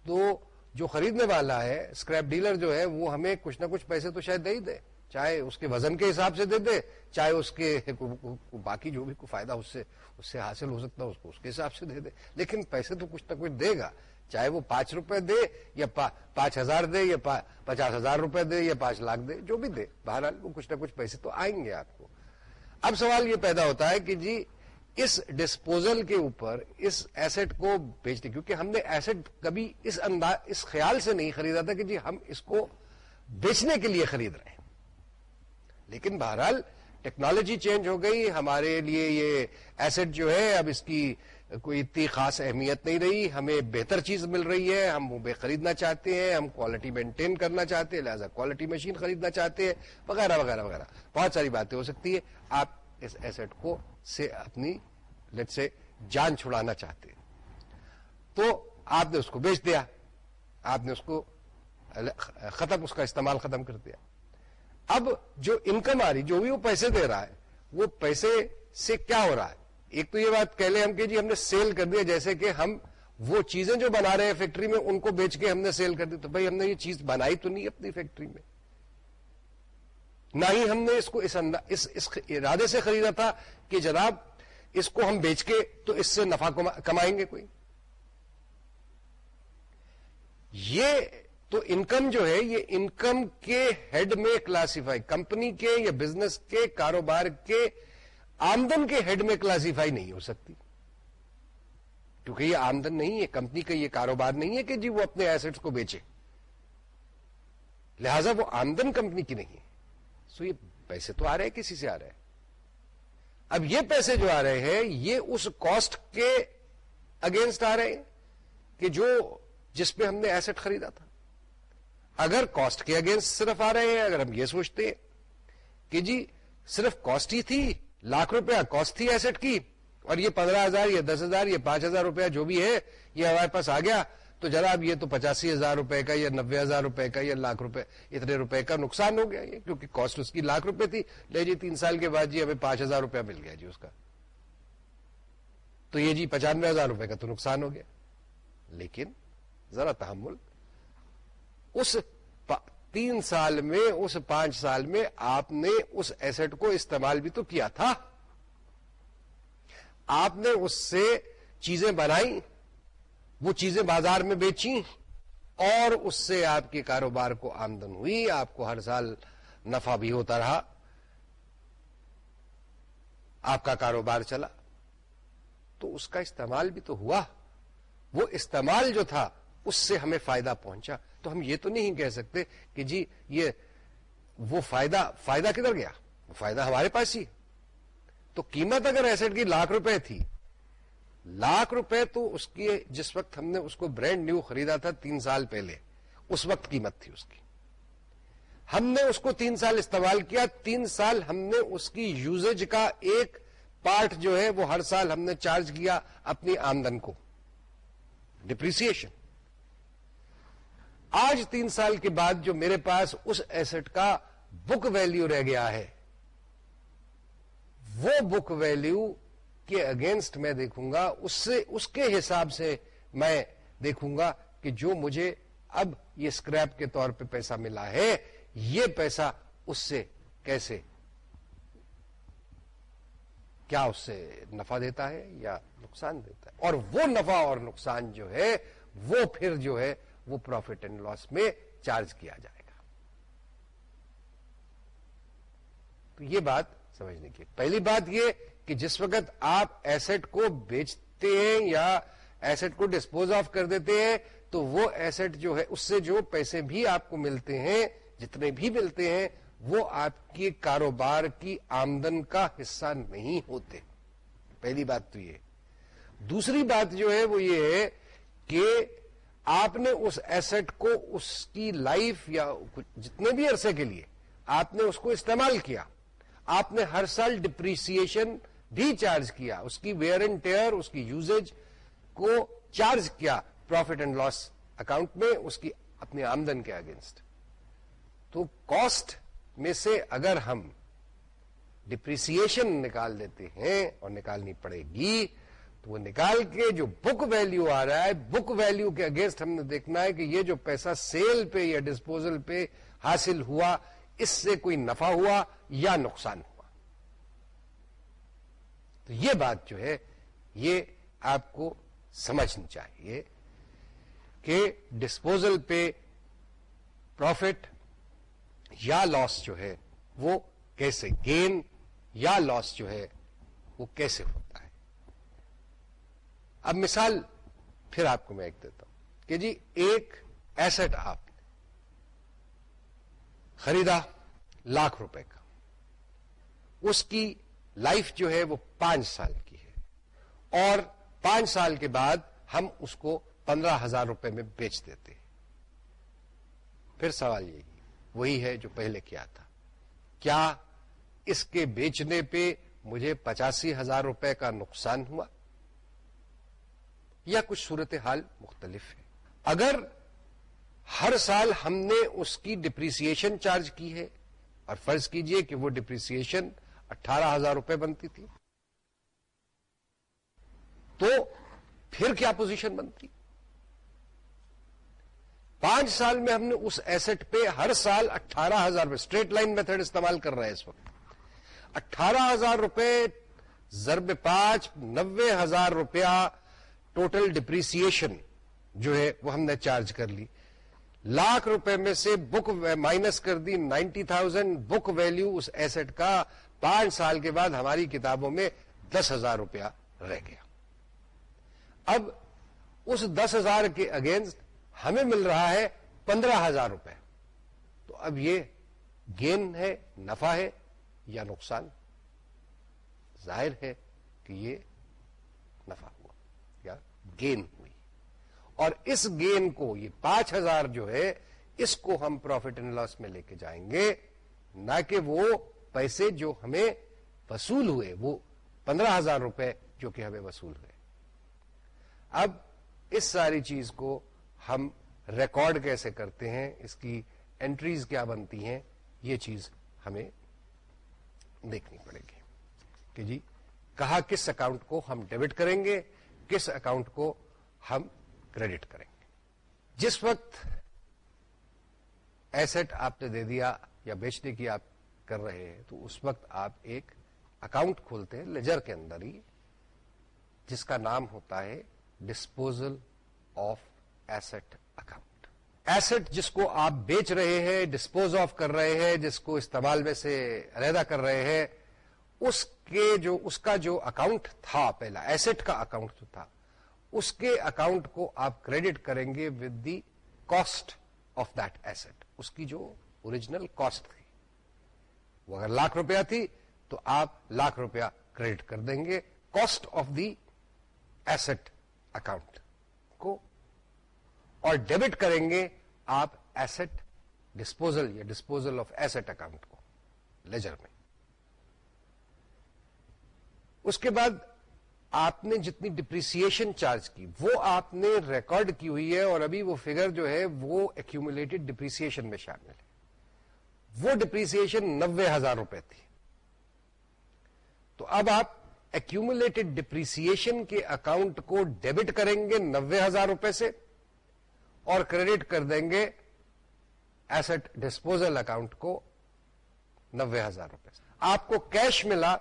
تو جو خریدنے والا ہے اسکریپ ڈیلر جو ہے، وہ ہمیں کچھ نہ کچھ پیسے تو شاید دے ہی دے۔ چاہے اس کے وزن کے حساب سے دے دے، چاہے اس کے [laughs] باقی جو بھی فائدہ اس سے اس سے حاصل ہو سکتا ہے، اس کو اس کے حساب سے دے دے۔ لیکن پیسے تو کچھ نہ کچھ دے گا۔ چاہے وہ پانچ روپے دے یا پانچ ہزار دے یا پچاس ہزار روپے دے یا پانچ لاکھ دے، جو بھی دے۔ بہرحال وہ کچھ نہ کچھ پیسے تو آئیں گے آپ کو۔ اب سوال یہ پیدا ہوتا ہے کہ جی اس ڈسپوزل کے اوپر اس ایسٹ کو بیچتے کیونکہ ہم نے ایسٹ کبھی اس انداز اس خیال سے نہیں خریدا تھا کہ جی ہم اس کو بیچنے کے لیے خرید رہے ہیں۔ لیکن بہرحال ٹیکنالوجی چینج ہو گئی۔ ہمارے لیے یہ ایسٹ جو ہے، اب اس کی کوئی اتنی خاص اہمیت نہیں رہی۔ ہمیں بہتر چیز مل رہی ہے۔ ہم وہ بے خریدنا چاہتے ہیں۔ ہم کوالٹی مینٹین کرنا چاہتے ہیں، لہٰذا کوالٹی مشین خریدنا چاہتے ہیں، وغیرہ وغیرہ وغیرہ۔ بہت ساری باتیں ہو سکتی ہے آپ اس ایسٹ کو سے اپنی لٹ سے جان چھڑانا چاہتے ہیں۔ تو آپ نے اس کو بیچ دیا۔ آپ نے اس کو ختم، اس کا استعمال ختم کر دیا۔ اب جو انکم آ رہی، جو بھی وہ پیسے دے رہا ہے، وہ پیسے سے کیا ہو رہا ہے؟ ایک تو یہ بات کہہ لیں ہم کہ جی ہم نے سیل کر دیا، جیسے کہ ہم وہ چیزیں جو بنا رہے ہیں فیکٹری میں، ان کو بیچ کے ہم نے سیل کر دی۔ تو بھائی ہم نے یہ چیز بنائی تو نہیں اپنی فیکٹری میں۔ نہ ہی ہم نے اس کو اس اس, اس ارادے سے خریدا تھا کہ جناب اس کو ہم بیچ کے تو اس سے نفع کمائیں گے کوئی۔ یہ تو انکم جو ہے یہ انکم کے ہیڈ میں کلاسیفائی کمپنی کے یا بزنس کے کاروبار کے آمدن کے ہیڈ میں کلاسیفائی نہیں ہو سکتی۔ کیونکہ یہ آمدن نہیں ہے کمپنی کا یہ کاروبار نہیں ہے کہ جی وہ اپنے ایسٹس کو بیچے۔ لہذا وہ آمدن کمپنی کی نہیں ہے۔ سو یہ پیسے تو آ رہے ہیں، کسی سے آ رہے ہیں۔ اب یہ پیسے جو آ رہے ہیں، یہ اس کاسٹ کے اگینسٹ آ رہے ہیں کہ جو جس پہ ہم نے ایسٹ خریدا تھا۔ اگر کاسٹ کے اگینسٹ صرف آ رہے ہیں، اگر ہم یہ سوچتے ہیں کہ جی صرف کاسٹ ہی تھی، لاکھ روپیہ کاسٹ تھی ایسٹ کی، اور یہ پندرہ ہزار یا دس ہزار یا پانچ ہزار روپیہ جو بھی ہے، یہ ہمارے پاس آ گیا۔ تو جناب یہ تو پچاسی ہزار روپے کا یا نبے ہزار روپے کا یا لاکھ روپے اتنے روپے کا نقصان ہو گیا یہ، کیونکہ کاسٹ اس کی لاکھ روپے تھی۔ لے جی تین سال کے بعد جی ہمیں پانچ ہزار روپیہ مل گیا جی اس کا۔ تو یہ جی پچانوے ہزار روپے کا تو نقصان ہو گیا۔ لیکن ذرا تحمل، اس تین سال میں، اس پانچ سال میں آپ نے اس ایسٹ کو استعمال بھی تو کیا تھا۔ آپ نے اس سے چیزیں بنائی۔ وہ چیزیں بازار میں بیچی اور اس سے آپ کے کاروبار کو آمدن ہوئی، آپ کو ہر سال نفع بھی ہوتا رہا، آپ کا کاروبار چلا۔ تو اس کا استعمال بھی تو ہوا۔ وہ استعمال جو تھا، اس سے ہمیں فائدہ پہنچا۔ تو ہم یہ تو نہیں کہہ سکتے کہ جی یہ وہ فائدہ فائدہ کدھر گیا؟ وہ فائدہ ہمارے پاس ہی۔ تو قیمت اگر ایسٹ کی لاکھ روپے تھی لاکھ روپے تو اس کی جس وقت ہم نے اس کو برانڈ نیو خریدا تھا تین سال پہلے، اس وقت قیمت تھی اس کی۔ ہم نے اس کو تین سال استعمال کیا، تین سال ہم نے اس کی یوزج کا ایک پارٹ جو ہے وہ ہر سال ہم نے چارج کیا اپنی آمدن کو۔ ڈپریسن آج تین سال کے بعد جو میرے پاس اس ایسٹ کا بک ویلیو رہ گیا ہے، وہ بک ویلیو کے اگینسٹ میں دیکھوں گا، اس سے، اس کے حساب سے میں دیکھوں گا کہ جو مجھے اب یہ اسکریپ کے طور پہ پیسہ ملا ہے، یہ پیسہ اس سے کیسے، کیا اس سے نفع دیتا ہے یا نقصان دیتا ہے؟ اور وہ نفع اور نقصان جو ہے، وہ پھر جو ہے، وہ پروفٹ اینڈ لاس میں چارج کیا جائے گا۔ تو یہ بات سمجھنے کی پہلی بات یہ کہ جس وقت آپ ایسٹ کو بیچتے ہیں یا ایسٹ کو ڈسپوز آف کر دیتے ہیں، تو وہ ایسٹ جو ہے، اس سے جو پیسے بھی آپ کو ملتے ہیں، جتنے بھی ملتے ہیں، وہ آپ کے کاروبار کی آمدن کا حصہ نہیں ہوتے۔ پہلی بات تو یہ۔ دوسری بات جو ہے، وہ یہ ہے کہ آپ نے اس ایسٹ کو اس کی لائف یا جتنے بھی عرصے کے لیے آپ نے اس کو استعمال کیا۔ آپ نے ہر سال ڈپریسن بھی چارج کیا، اس کی ویئر اینڈ ٹیئر اس کی یوزیج کو چارج کیا پروفٹ اینڈ لاس اکاؤنٹ میں، اس کی اپنی آمدن کے اگینسٹ تو کاسٹ میں سے اگر ہم ڈپریسن نکال دیتے ہیں اور نکالنی پڑے گی، تو وہ نکال کے جو بک ویلیو آ رہا ہے بک ویلیو کے اگینسٹ ہم نے دیکھنا ہے کہ یہ جو پیسہ سیل پہ یا ڈسپوزل پہ حاصل ہوا، اس سے کوئی نفع ہوا یا نقصان؟ ہوا تو یہ بات جو ہے، یہ آپ کو سمجھنی چاہیے کہ ڈسپوزل پہ پروفٹ یا لاس جو ہے، وہ کیسے گین یا لاس جو ہے، وہ کیسے ہوتا ہے۔ اب مثال پھر آپ کو میں ایک دیتا ہوں کہ جی ایک ایسٹ آپ نے خریدا لاکھ روپے کا، اس کی لائف جو ہے وہ پانچ سال کی ہے۔ اور پانچ سال کے بعد ہم اس کو پندرہ ہزار روپے میں بیچ دیتے ہیں۔ پھر سوال یہی وہی ہے جو پہلے کیا تھا۔ کیا اس کے بیچنے پہ مجھے پچاسی ہزار روپے کا نقصان ہوا؟ یا کچھ صورت حال مختلف ہے۔ اگر ہر سال ہم نے اس کی ڈپریسن چارج کی ہے، اور فرض کیجیے کہ وہ ڈپریسن اٹھارہ ہزار روپے بنتی تھی۔ تو پھر کیا پوزیشن بنتی؟ پانچ سال میں ہم نے اس ایسٹ پہ ہر سال اٹھارہ ہزار روپے اسٹریٹ لائن میتھڈ استعمال کر رہے ہیں اس وقت۔ اٹھارہ ہزار روپے ضرب پانچ، نوے ہزار روپیہ ٹوٹل ڈپریسن جو ہے وہ ہم نے چارج کر لی۔ لاکھ روپے میں سے بک مائنس کر دی نائنٹی تھاؤزینڈ بک ویلو اس ایسٹ کا پانچ سال کے بعد ہماری کتابوں میں دس ہزار روپیہ رہ گیا۔ اب اس دس ہزار کے اگینسٹ ہمیں مل رہا ہے پندرہ ہزار روپے۔ تو اب یہ گین ہے، نفع ہے یا نقصان؟ ظاہر ہے کہ یہ نفع گین ہوئی۔ اور اس گین کو، یہ پانچ ہزار جو ہے، اس کو ہم پروفٹ اینڈ لاس میں لے کے جائیں گے۔ نہ کہ وہ پیسے جو ہمیں وصول ہوئے، وہ پندرہ ہزار روپے جو کہ ہمیں وصول ہوئے۔ اب اس ساری چیز کو ہم ریکارڈ کیسے کرتے ہیں، اس کی انٹریز کیا بنتی ہیں، یہ چیز ہمیں دیکھنی پڑے گی۔ کہ جی کہا کس اکاؤنٹ کو ہم ڈیبٹ کریں گے، کس اکاؤنٹ کو ہم کریڈٹ کریں گے۔ جس وقت ایسٹ آپ نے دے دیا یا بیچنے کی آپ کر رہے ہیں، تو اس وقت آپ ایک اکاؤنٹ کھولتے ہیں لیجر کے اندر ہی، جس کا نام ہوتا ہے disposal of asset account asset جس کو آپ بیچ رہے ہیں ڈسپوز آف کر رہے ہیں، جس کو استعمال میں سے علیحدہ کر رہے ہیں، اس کے جو، اس کا جو اکاؤنٹ تھا پہلا ایسٹ کا اکاؤنٹ جو تھا، اس کے اکاؤنٹ کو آپ کریڈٹ کریں گے with the cost of that asset اس کی جو اوریجنل کاسٹ تھی وہ اگر لاکھ روپیہ تھی تو آپ لاکھ روپیہ کریڈٹ کر دیں گے cost of the asset account کو۔ اور ڈیبٹ کریں گے آپ ایسٹ ڈسپوزل یا ڈسپوزل آف ایسٹ اکاؤنٹ کو لیجر میں۔ اس کے بعد آپ نے جتنی ڈپریسن چارج کی، وہ آپ نے ریکارڈ کی ہوئی ہے اور ابھی وہ فگر جو ہے وہ ایکومولیٹڈ ڈپریسن میں شامل ہے۔ وہ ڈپریسن نوے ہزار روپے تھی۔ تو اب آپ ایکومولیٹڈ ڈپریسن کے اکاؤنٹ کو ڈیبٹ کریں گے نوے ہزار روپے سے اور کریڈٹ کر دیں گے ایسٹ ڈسپوزل اکاؤنٹ کو نوے ہزار روپے سے۔ آپ کو کیش ملا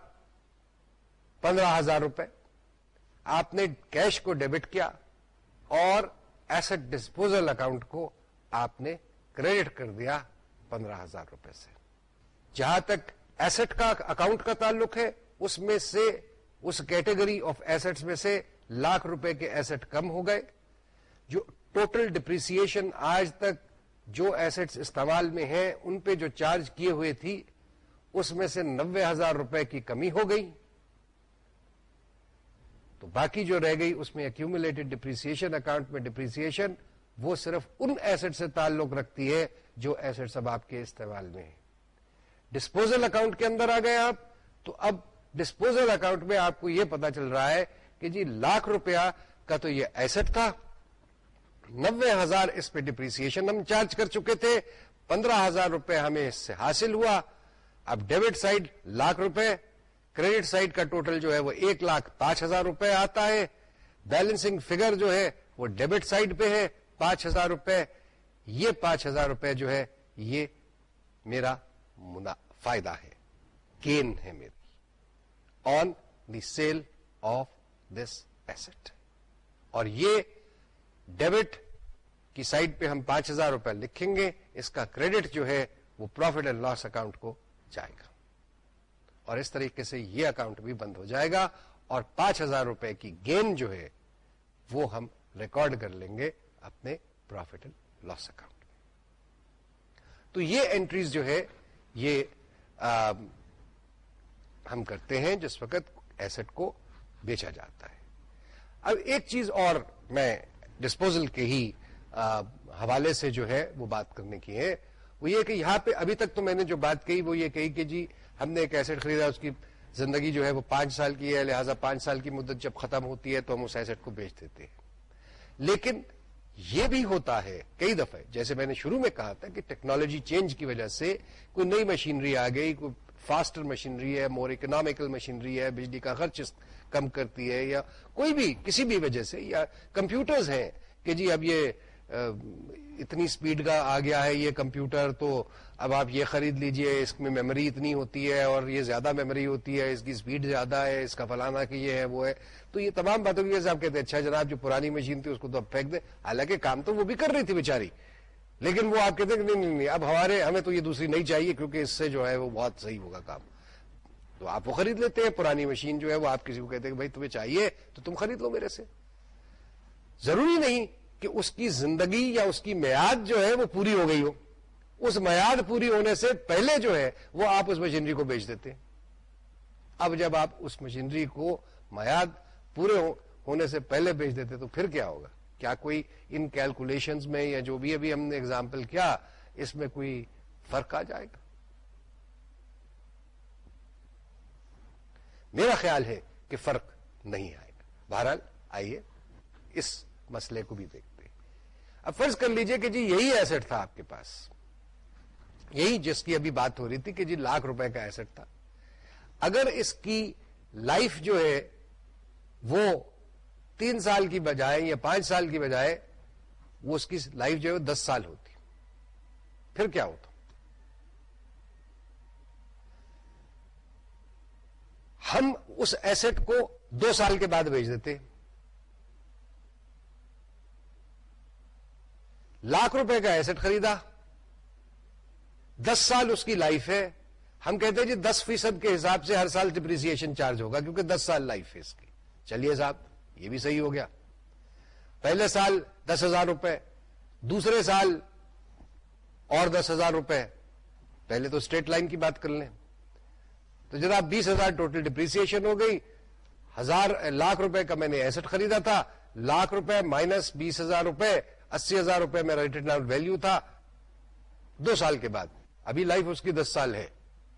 پندرہ ہزار روپے۔ آپ نے کیش کو ڈیبٹ کیا اور ایسٹ ڈسپوزل اکاؤنٹ کو آپ نے کریڈٹ کر دیا پندرہ ہزار روپے سے۔ جہاں تک ایسٹ کا اکاؤنٹ کا تعلق ہے، اس میں سے، اس کیٹیگری آف ایسٹس میں سے لاکھ روپے کے ایسٹ کم ہو گئے۔ جو ٹوٹل ڈپریسن آج تک جو ایسٹس استعمال میں ہیں، ان پہ جو چارج کیے ہوئے تھی، اس میں سے نوے ہزار روپے کی کمی ہو گئی۔ تو باقی جو رہ گئی، اس میں ایکومولیٹڈ ڈپریسن اکاؤنٹ میں ڈپریسن وہ صرف ان ایسٹ سے تعلق رکھتی ہے جو ایسٹ اب آپ کے استعمال میں ہے ڈسپوزل اکاؤنٹ کے اندر آ گئے آپ، تو اب ڈسپوزل اکاؤنٹ میں آپ کو یہ پتا چل رہا ہے کہ جی لاکھ روپیہ کا تو یہ ایسٹ تھا۔ نوے ہزار اس پہ ڈپریسن ہم چارج کر چکے تھے، پندرہ ہزار روپے ہمیں اس سے حاصل ہوا۔ اب ڈیبٹ سائڈ لاکھ روپے کریڈٹ سائڈ کا ٹوٹل جو ہے وہ ایک لاکھ پانچ ہزار روپے آتا ہے۔ بیلنسنگ فگر جو ہے وہ ڈیبٹ سائڈ پہ ہے، پانچ ہزار روپے۔ یہ پانچ ہزار روپے جو ہے، یہ میرا فائدہ ہے۔ گین ہے میری۔ On the sale of this asset اور یہ ڈیبٹ کی سائڈ پہ ہم پانچ ہزار روپے لکھیں گے، اس کا کریڈٹ جو ہے، وہ پروفٹ اینڈ لاس اکاؤنٹ کو جائے گا۔ اور اس طریقے سے یہ اکاؤنٹ بھی بند ہو جائے گا۔ اور پانچ ہزار روپے کی گین جو ہے، وہ ہم ریکارڈ کر لیں گے اپنے پروفٹ اینڈ لاس اکاؤنٹ تو یہ انٹریز جو ہے یہ آ, ہم کرتے ہیں جس وقت ایسٹ کو بیچا جاتا ہے۔ اب ایک چیز اور میں ڈسپوزل کے ہی آ, حوالے سے جو ہے وہ بات کرنے کی ہے۔ وہ یہ کہ یہاں پہ ابھی تک تو میں نے جو بات کہی وہ یہ کہی کہ جی ہم نے ایک ایسٹ خریدا اس کی زندگی جو ہے وہ پانچ سال کی ہے لہٰذا پانچ سال کی مدت جب ختم ہوتی ہے تو ہم اس ایسٹ کو بیچ دیتے ہیں۔ لیکن یہ بھی ہوتا ہے کئی دفعہ، جیسے میں نے شروع میں کہا تھا کہ ٹیکنالوجی چینج کی وجہ سے کوئی نئی مشینری آ گئی، کوئی فاسٹر مشینری ہے، مور اکنامیکل مشینری ہے، بجلی کا خرچ کم کرتی ہے یا کوئی بھی، کسی بھی وجہ سے، یا کمپیوٹرز ہیں کہ جی اب یہ اتنی سپیڈ کا آ گیا ہے یہ کمپیوٹر، تو اب آپ یہ خرید لیجیے، اس میں میموری اتنی ہوتی ہے اور یہ زیادہ میموری ہوتی ہے، اس کی سپیڈ زیادہ ہے، اس کا فلانا کہ یہ ہے، وہ ہے۔ تو یہ تمام باتوں کی آپ کہتے ہیں اچھا جناب، جو پرانی مشین تھی، اس کو تو اب پھینک دیں۔ حالانکہ کام تو وہ بھی کر رہی تھی بیچاری۔ لیکن وہ آپ کہتے ہیں کہ نہیں نہیں نہیں، اب ہمارے، ہمیں تو یہ دوسری نہیں چاہیے، کیونکہ اس سے جو ہے وہ بہت صحیح ہوگا کام۔ تو آپ وہ خرید لیتے ہیں، پرانی مشین جو ہے وہ آپ کسی کو کہتے ہیں کہ بھائی تمہیں چاہیے تو تم خرید لو میرے سے۔ ضروری نہیں کہ اس کی زندگی یا اس کی میاد جو ہے وہ پوری ہو گئی ہو۔ اس میاد پوری ہونے سے پہلے جو ہے وہ آپ اس مشینری کو بیچ دیتے۔ اب جب آپ اس مشینری کو میاد پورے ہونے سے پہلے بیچ دیتے تو پھر کیا ہوگا؟ کیا کوئی ان کیلکولیشنز میں یا جو بھی ابھی ہم نے اگزامپل کیا، اس میں کوئی فرق آ جائے گا؟ میرا خیال ہے کہ فرق نہیں آئے گا۔ بہرحال آئیے اس مسئلے کو بھی دیکھتے اب فرض کر لیجیے کہ جی یہی ایسٹ تھا آپ کے پاس۔ یہی جس کی ابھی بات ہو رہی تھی کہ جی لاکھ روپے کا ایسٹ تھا۔ اگر اس کی لائف جو ہے وہ تین سال کی بجائے یا پانچ سال کی بجائے وہ اس کی لائف جو ہے دس سال ہوتی۔ پھر کیا ہوتا؟ ہم اس ایسٹ کو دو سال کے بعد بیچ دیتے۔ لاکھ روپے کا ایسٹ خریدا۔ دس سال اس کی لائف ہے۔ ہم کہتے ہیں جی دس فیصد کے حساب سے ہر سال ڈپریسن چارج ہوگا، کیونکہ دس سال لائف ہے اس کی۔ چلیے صاحب، یہ بھی صحیح ہو گیا۔ پہلے سال دس ہزار روپے، دوسرے سال اور دس ہزار روپے۔ پہلے تو اسٹیٹ لائن کی بات کر لیں۔ تو جناب بیس ہزار ٹوٹل ڈپریسن ہو گئی۔ ہزار، لاکھ روپے کا میں نے ایسٹ خریدا تھا۔ لاکھ روپے مائنس بیس ہزار روپے۔ اسی ہزار روپے میرا ریٹرن آؤٹ ویلو تھا، دو سال کے بعد۔ ابھی لائف اس کی دس سال ہے،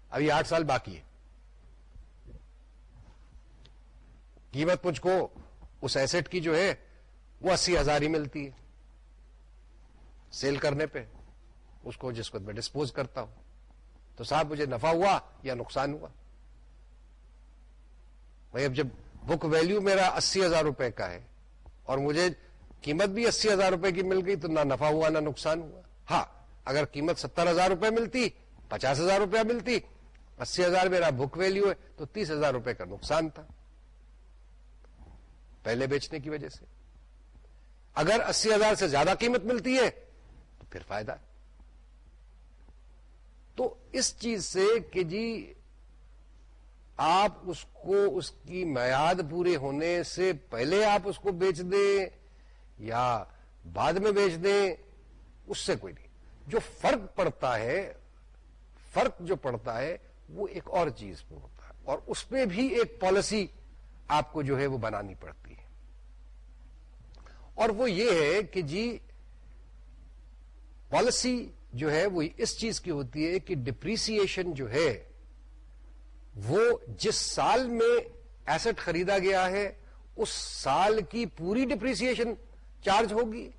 ابھی آٹھ سال باقی ہے۔ قیمت مجھ کو اس ایسٹ کی جو ہے، وہ اسی ہزار ہی ملتی ہے۔ سیل کرنے پہ، اس کو جس کو میں ڈسپوز کرتا ہوں۔ تو صاحب، مجھے نفع ہوا یا نقصان ہوا؟ بھائی، اب جب بک ویلیو میرا اسی ہزار روپے کا ہے اور مجھے قیمت بھی اسی ہزار روپے کی مل گئی تو نہ نفع ہوا نہ نقصان ہوا۔ ہاں اگر قیمت ستر ہزار روپے ملتی، پچاس ہزار روپیہ ملتی، اسی ہزار میرا بک ویلیو ہے تو تیس ہزار روپے کا نقصان تھا۔ پہلے بیچنے کی وجہ سے۔ اگر اسی ہزار سے زیادہ قیمت ملتی ہے تو پھر فائدہ۔ تو اس چیز سے کہ جی آپ اس کو، اس کی میاد پورے ہونے سے پہلے آپ اس کو بیچ دیں۔ یا بعد میں بیچ دیں، اس سے کوئی نہیں۔ جو فرق پڑتا ہے، فرق جو پڑتا ہے، وہ ایک اور چیز پہ ہوتا ہے۔ اور اس پہ بھی ایک پالیسی آپ کو جو ہے وہ بنانی پڑتی ہے۔ اور وہ یہ ہے کہ جی پالیسی جو ہے وہ اس چیز کی ہوتی ہے کہ ڈپریسیشن جو ہے، وہ جس سال میں ایسٹ خریدا گیا ہے، اس سال کی پوری ڈپریسیشن چارج ہوگی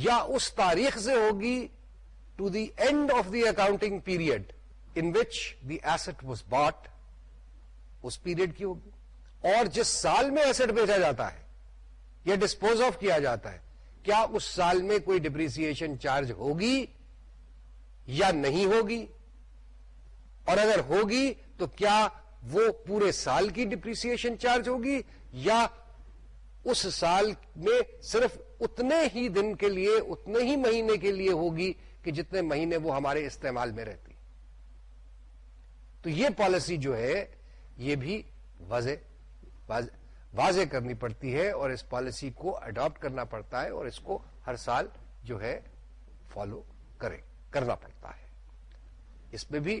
یا اس تاریخ سے ہوگی to the end of the accounting period in which the asset was bought us period کی ہوگی. اور جس سال میں ایسٹ بیچا جاتا ہے یا ڈسپوز آف کیا جاتا ہے، کیا اس سال میں کوئی ڈپریسن چارج ہوگی یا نہیں ہوگی؟ اور اگر ہوگی تو کیا وہ پورے سال کی ڈپریسن چارج ہوگی یا اس سال میں صرف اتنے ہی دن کے لیے، اتنے ہی مہینے کے لیے ہوگی کہ جتنے مہینے وہ ہمارے استعمال میں رہتی۔ تو یہ پالیسی جو ہے، یہ بھی واضح واضح کرنی پڑتی ہے اور اس پالیسی کو اڈاپٹ کرنا پڑتا ہے اور اس کو ہر سال جو ہے فالو کرے، کرنا پڑتا ہے۔ اس میں بھی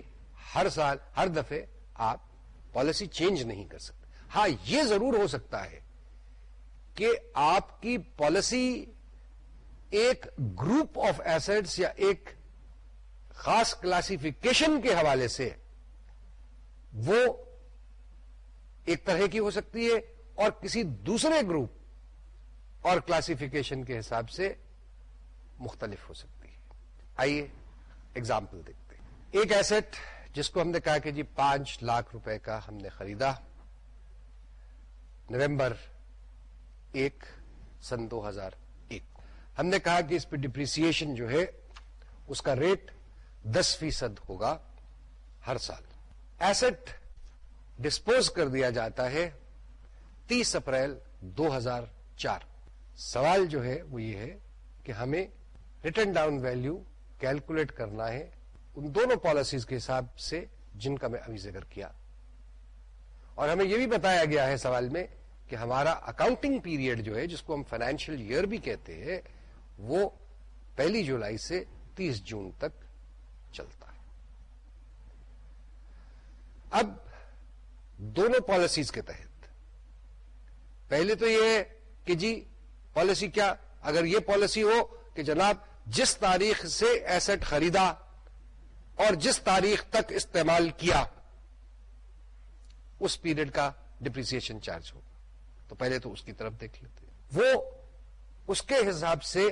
ہر سال، ہر دفعے آپ پالیسی چینج نہیں کر سکتے۔ ہاں یہ ضرور ہو سکتا ہے کہ آپ کی پالیسی ایک گروپ آف ایسٹس یا ایک خاص کلاسیفیکیشن کے حوالے سے وہ ایک طرح کی ہو سکتی ہے اور کسی دوسرے گروپ اور کلاسیفیکیشن کے حساب سے مختلف ہو سکتی ہے۔ آئیے اگزامپل دیکھتے ہیں۔ ایک ایسٹ جس کو ہم نے کہا کہ جی پانچ لاکھ روپے کا ہم نے خریدا۔ نومبر ایک سن دو ہزار ایک۔ ہم نے کہا کہ اس پہ ڈپریسن جو ہے، اس کا ریٹ دس فیصد ہوگا ہر سال۔ ایسٹ ڈسپوز کر دیا جاتا ہے تیس اپریل دو ہزار چار۔ سوال جو ہے وہ یہ ہے کہ ہمیں ریٹرن ڈاؤن ویلو کیلکولیٹ کرنا ہے ان دونوں پالیسیز کے حساب سے جن کا میں ابھی ذکر کیا۔ اور ہمیں یہ بھی بتایا گیا ہے سوال میں کہ ہمارا اکاؤنٹنگ پیریڈ جو ہے، جس کو ہم فائنینشیل ایئر بھی کہتے ہیں، وہ پہلی جولائی سے تیس جون تک چلتا ہے۔ اب دونوں پالیسیز کے تحت۔ پہلے تو یہ ہے کہ جی پالیسی کیا؟ اگر یہ پالیسی ہو کہ جناب جس تاریخ سے ایسٹ خریدا اور جس تاریخ تک استعمال کیا، اس پیریڈ کا ڈپریسن چارج ہوگا۔ تو پہلے تو اس کی طرف دیکھ لیتے وہ اس کے حساب سے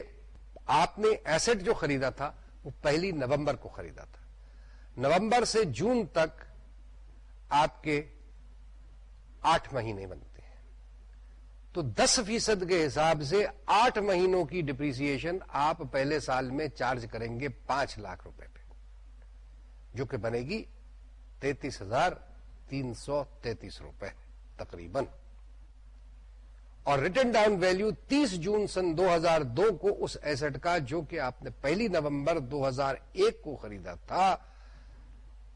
آپ نے ایسٹ جو خریدا تھا، وہ پہلی نومبر کو خریدا تھا۔ نومبر سے جون تک آپ کے آٹھ مہینے بنتے ہیں۔ تو دس فیصد کے حساب سے آٹھ مہینوں کی ڈپریسن آپ پہلے سال میں چارج کریں گے پانچ لاکھ روپے پہ، جو کہ بنے گی تینتیس ہزار تین سو تینتیس روپے تقریباً۔ اور ریٹرن ڈاؤن ویلو تیس جون سن دو ہزار دو کو اس ایسٹ کا جو کہ آپ نے پہلی نومبر دو ہزار ایک کو خریدا تھا،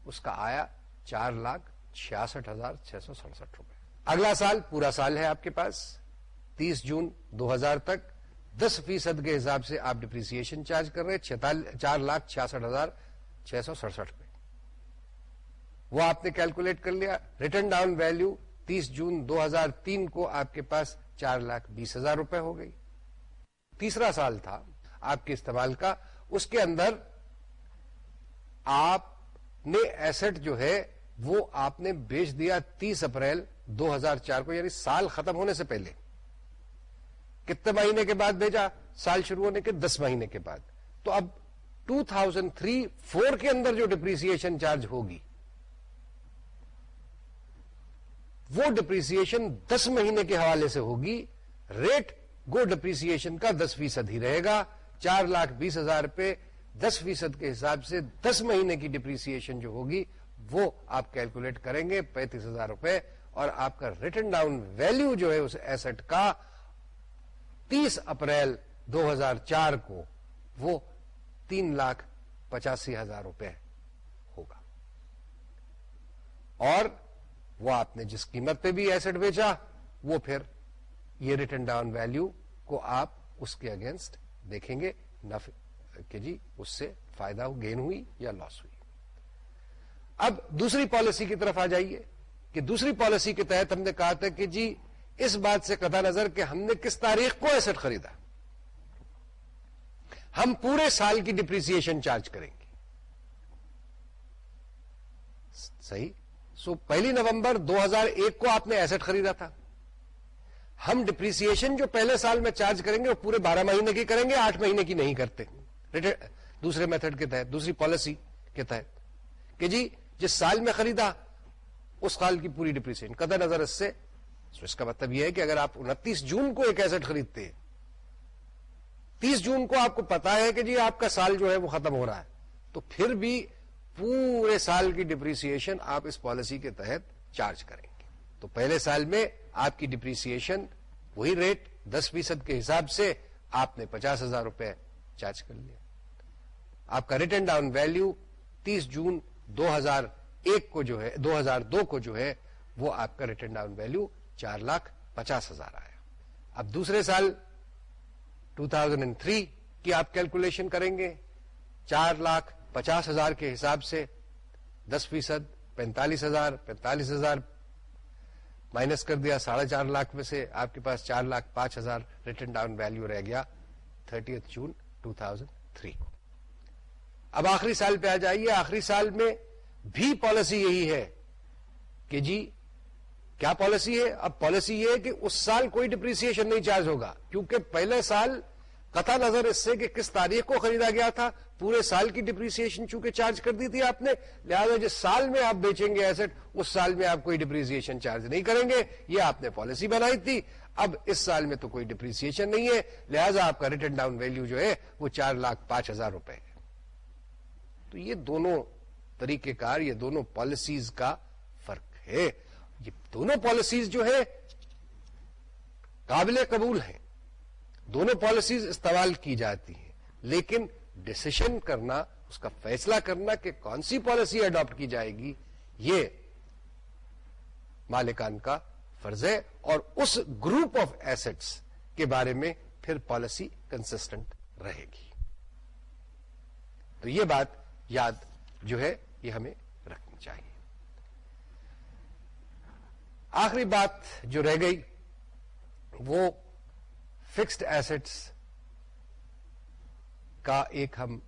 اس کا آیا چار لاکھ چھیاسٹھ ہزار چھ سو سڑسٹھ روپے۔ اگلا سال، پورا سال ہے آپ کے پاس۔ تیس جون دو ہزار تک دس فیصد کے حساب سے آپ ڈپریسن چارج کر رہے چار لاکھ چھیاسٹھ ہزار چھ سو سڑسٹھ روپے۔ وہ آپ نے کیلکولیٹ کر لیا۔ ریٹرن ڈاؤن ویلو تیس جون دو ہزار تین کو آپ کے پاس چار لاکھ بیس ہزار روپے ہو گئی۔ تیسرا سال تھا آپ کے استعمال کا۔ اس کے اندر آپ نے ایسٹ جو ہے وہ آپ نے بیچ دیا تیس اپریل دو ہزار چار کو یعنی سال ختم ہونے سے پہلے۔ کتنے مہینے کے بعد بھیجا؟ سال شروع ہونے کے دس مہینے کے بعد۔ تو اب ٹو تھاؤزینڈ تھری فور کے اندر جو ڈپریسن چارج ہوگی وہ ڈپریسن دس مہینے کے حوالے سے ہوگی، ریٹ گو ڈپریسن کا دس فیصد ہی رہے گا، چار لاکھ بیس ہزار روپے دس فیصد کے حساب سے دس مہینے کی ڈپریسن جو ہوگی، وہ آپ کیلکولیٹ کریں گے پینتیس ہزار روپے اور آپ کا ریٹرن ڈاؤن ویلو جو ہے اس ایسٹ کا تیس اپریل دو ہزار چار کو وہ تین لاکھ پچاسی ہزار روپے ہوگا۔ اور وہ آپ نے جس قیمت پہ بھی ایسٹ بیچا، وہ پھر یہ ریٹرن ڈاؤن ویلو کو آپ اس کے اگینسٹ دیکھیں گے کہ جی اس سے فائدہ گین ہوئی یا لاس ہوئی۔ اب دوسری پالیسی کی طرف آ جائیے کہ دوسری پالیسی کے تحت ہم نے کہا تھا کہ جی اس بات سے قطع نظر کہ ہم نے کس تاریخ کو ایسٹ خریدا۔ ہم پورے سال کی ڈپریسن چارج کریں گے۔ صحیح؟ سو پہلی نومبر دو ہزار ایک کو آپ نے ایسٹ خریدا تھا۔ ہم ڈپریسن جو پہلے سال میں چارج کریں گے، وہ پورے بارہ مہینے کی کریں گے، آٹھ مہینے کی نہیں کرتے۔ دوسرے میتھڈ کے تحت، دوسری پالیسی کے تحت۔ کہ جی جس سال میں خریدا، اس سال کی پوری ڈپریسن قدر نظر اس سے اس کا مطلب یہ ہے کہ اگر آپ انتیس جون کو ایک ایسٹ خریدتے ہیں تیس جون کو آپ کو پتا ہے کہ جی آپ کا سال جو ہے وہ ختم ہو رہا ہے۔ تو پھر بھی پورے سال کی ڈپریسن آپ اس پالیسی کے تحت چارج کریں گے۔ تو پہلے سال میں آپ کی ڈپریسن وہی ریٹ دس فیصد کے حساب سے آپ نے پچاس ہزار روپے چارج کر لیا۔ آپ کا ریٹرن ڈاؤن ویلو تیس جون دو ہزار ایک کو جو ہے، دو ہزار دو کو جو ہے، وہ آپ کا ریٹرن ڈاؤن ویلو چار لاکھ پچاس ہزار آیا۔ اب دوسرے سال ٹو تھاؤزینڈ اینڈ تھری کی آپ کیلکولیشن کریں گے، چار لاکھ پچاس ہزار کے حساب سے دس فیصد، پینتالیس ہزار پینتالیس ہزار مائنس کر دیا، ساڑھے چار لاکھ میں سے آپ کے پاس چار لاکھ پانچ ہزار ریٹرن ڈاؤن ویلو رہ گیا thirty June two thousand three. کو اب آخری سال پہ آ جائیے۔ آخری سال میں بھی پالیسی یہی ہے کہ جی کیا پالیسی ہے؟ اب پالیسی یہ ہے کہ اس سال کوئی ڈپریسن نہیں چارج ہوگا، کیونکہ پہلے سال قطع نظر اس سے کہ کس تاریخ کو خریدا گیا تھا پورے سال کی ڈپریسن چونکہ چارج کر دی تھی آپ نے، لہٰذا جس سال میں آپ بیچیں گے ایسٹ اس سال میں آپ کوئی ڈپریسن چارج نہیں کریں گے۔ یہ آپ نے پالیسی بنائی تھی۔ اب اس سال میں تو کوئی ڈپریسن نہیں ہے۔ لہذا آپ کا ریٹرن ڈاؤن ویلو جو ہے، وہ چار لاکھ پانچ ہزار روپے ہے۔ تو یہ دونوں طریقہ کار، یہ دونوں پالیسیز کا فرق ہے۔ یہ دونوں پالیسیز جو ہے قابل قبول ہیں۔ دونوں پالیسیز استعمال کی جاتی ہیں۔ لیکن ڈسیشن کرنا، اس کا فیصلہ کرنا کہ کون سی پالیسی اڈاپٹ کی جائے گی، یہ مالکان کا فرض ہے اور اس گروپ آف ایسٹس کے بارے میں پھر پالیسی کنسسٹنٹ رہے گی۔ تو یہ بات یاد جو ہے، یہ ہمیں رکھنی چاہیے۔ آخری بات جو رہ گئی، وہ فکسڈ ایسٹس کا ایک ہم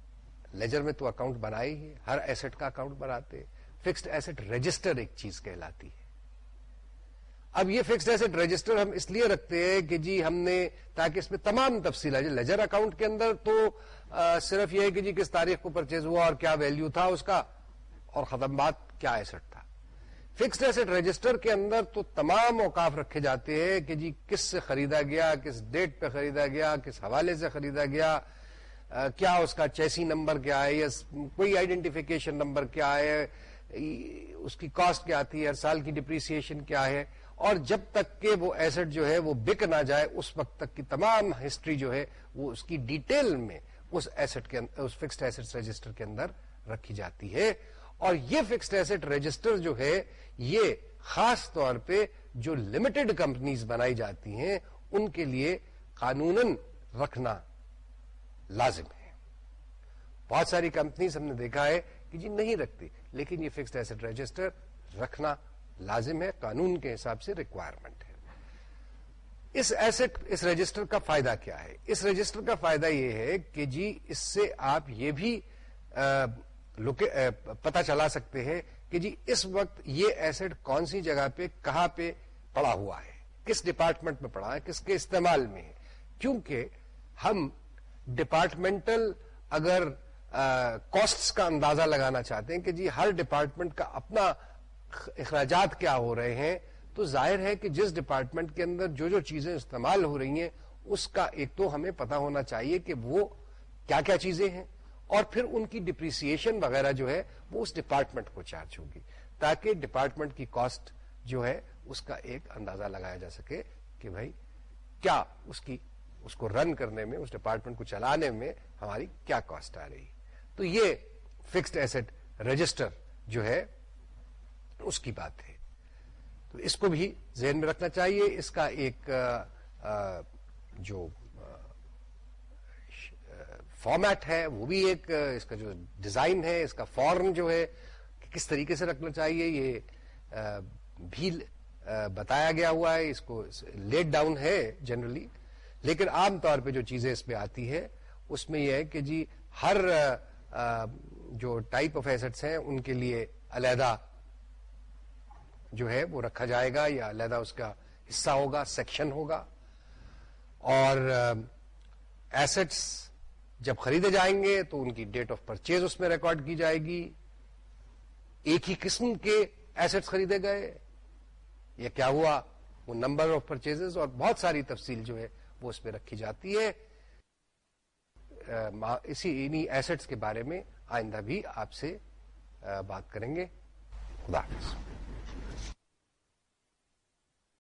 لیجر میں تو اکاؤنٹ بنائے ہی ہر ایسٹ کا اکاؤنٹ بناتے فکسڈ ایسٹ رجسٹر ایک چیز کہلاتی ہے۔ اب یہ فکسڈ ایسٹ رجسٹر ہم اس لیے رکھتے ہیں کہ جی ہم نے، تاکہ اس میں تمام تفصیل ہے لیجر اکاؤنٹ کے اندر تو صرف یہ ہے کہ جی کس تاریخ کو پرچیز ہوا اور کیا ویلیو تھا اس کا، اور ختم بات کیا ایسٹ تھا۔ فکسڈ ایسٹ رجسٹر کے اندر تو تمام اوقاف رکھے جاتے ہیں کہ جی کس سے خریدا گیا، کس ڈیٹ پہ خریدا گیا، کس حوالے سے خریدا گیا کیا اس کا چیسی نمبر کیا ہے یا کوئی آئیڈینٹیفیکیشن نمبر کیا ہے؟ اس کی کاسٹ کیا آتی ہے ہر سال کی ڈپریسن کیا ہے؟ اور جب تک کہ وہ ایسٹ جو ہے وہ بک نہ جائے، اس وقت تک کی تمام ہسٹری جو ہے وہ اس کی ڈیٹیل میں اس ایسٹ کے اس فکسڈ ایسٹ رجسٹر کے اندر رکھی جاتی ہے۔ اور یہ فکسڈ ایسٹ رجسٹر جو ہے، یہ خاص طور پہ جو لمیٹڈ کمپنیز بنائی جاتی ہیں، ان کے لیے قانون رکھنا لازم ہے۔ بہت ساری کمپنیز ہم نے دیکھا ہے کہ جی نہیں رکھتی، لیکن یہ فکسڈ ایسٹ رجسٹر رکھنا لازم ہے، قانون کے حساب سے ریکوائرمنٹ ہے۔ اس ایسٹ اس رجسٹر کا فائدہ کیا ہے؟ اس رجسٹر کا فائدہ یہ ہے کہ جی اس سے آپ یہ بھی پتا چلا سکتے ہیں کہ جی اس وقت یہ ایسٹ کون سی جگہ پہ، کہاں پہ پڑا ہوا ہے؟ کس ڈپارٹمنٹ میں پڑا ہے؟ کس کے استعمال میں ہے؟ کیونکہ ہم ڈپارٹمنٹل اگر کاسٹ کا اندازہ لگانا چاہتے ہیں کہ جی ہر ڈپارٹمنٹ کا اپنا اخراجات کیا ہو رہے ہیں، تو ظاہر ہے کہ جس ڈپارٹمنٹ کے اندر جو جو چیزیں استعمال ہو رہی ہیں، اس کا ایک تو ہمیں پتا ہونا چاہیے کہ وہ کیا کیا چیزیں ہیں، اور پھر ان کی ڈپریسن وغیرہ جو ہے، وہ اس ڈپارٹمنٹ کو چارج ہوگی، تاکہ ڈپارٹمنٹ کی کاسٹ جو ہے، اس کا ایک اندازہ لگایا جا سکے کہ بھائی کیا اس کی اس کو رن کرنے میں، اس ڈپارٹمنٹ کو چلانے میں ہماری کیا کاسٹ آ رہی؟ تو یہ فکسڈ ایسٹ رجسٹر جو ہے، اس کی بات ہے۔ تو اس کو بھی ذہن میں رکھنا چاہیے۔ اس کا ایک جو فارمیٹ ہے، وہ بھی ایک اس کا جو ڈیزائن ہے، اس کا فارم جو ہے کس طریقے سے رکھنا چاہیے، یہ بھی بتایا گیا ہوا ہے۔ اس کو لیٹ ڈاؤن ہے جنرلی لیکن عام طور پہ جو چیزیں اس میں آتی ہے اس میں یہ ہے کہ جی ہر جو ٹائپ آف ایسٹس ہیں، ان کے لیے علیحدہ جو ہے وہ رکھا جائے گا یا علیحدہ اس کا حصہ ہوگا سیکشن ہوگا۔ اور ایسٹس جب خریدے جائیں گے تو ان کی ڈیٹ آف پرچیز اس میں ریکارڈ کی جائے گی۔ ایک ہی قسم کے ایسٹس خریدے گئے۔ یا کیا ہوا؟ وہ نمبر آف پرچیز اور بہت ساری تفصیل جو ہے وہ اس میں رکھی جاتی ہے۔ اسی، انہی ایسٹس کے بارے میں آئندہ بھی آپ سے بات کریں گے۔ خدا حافظ۔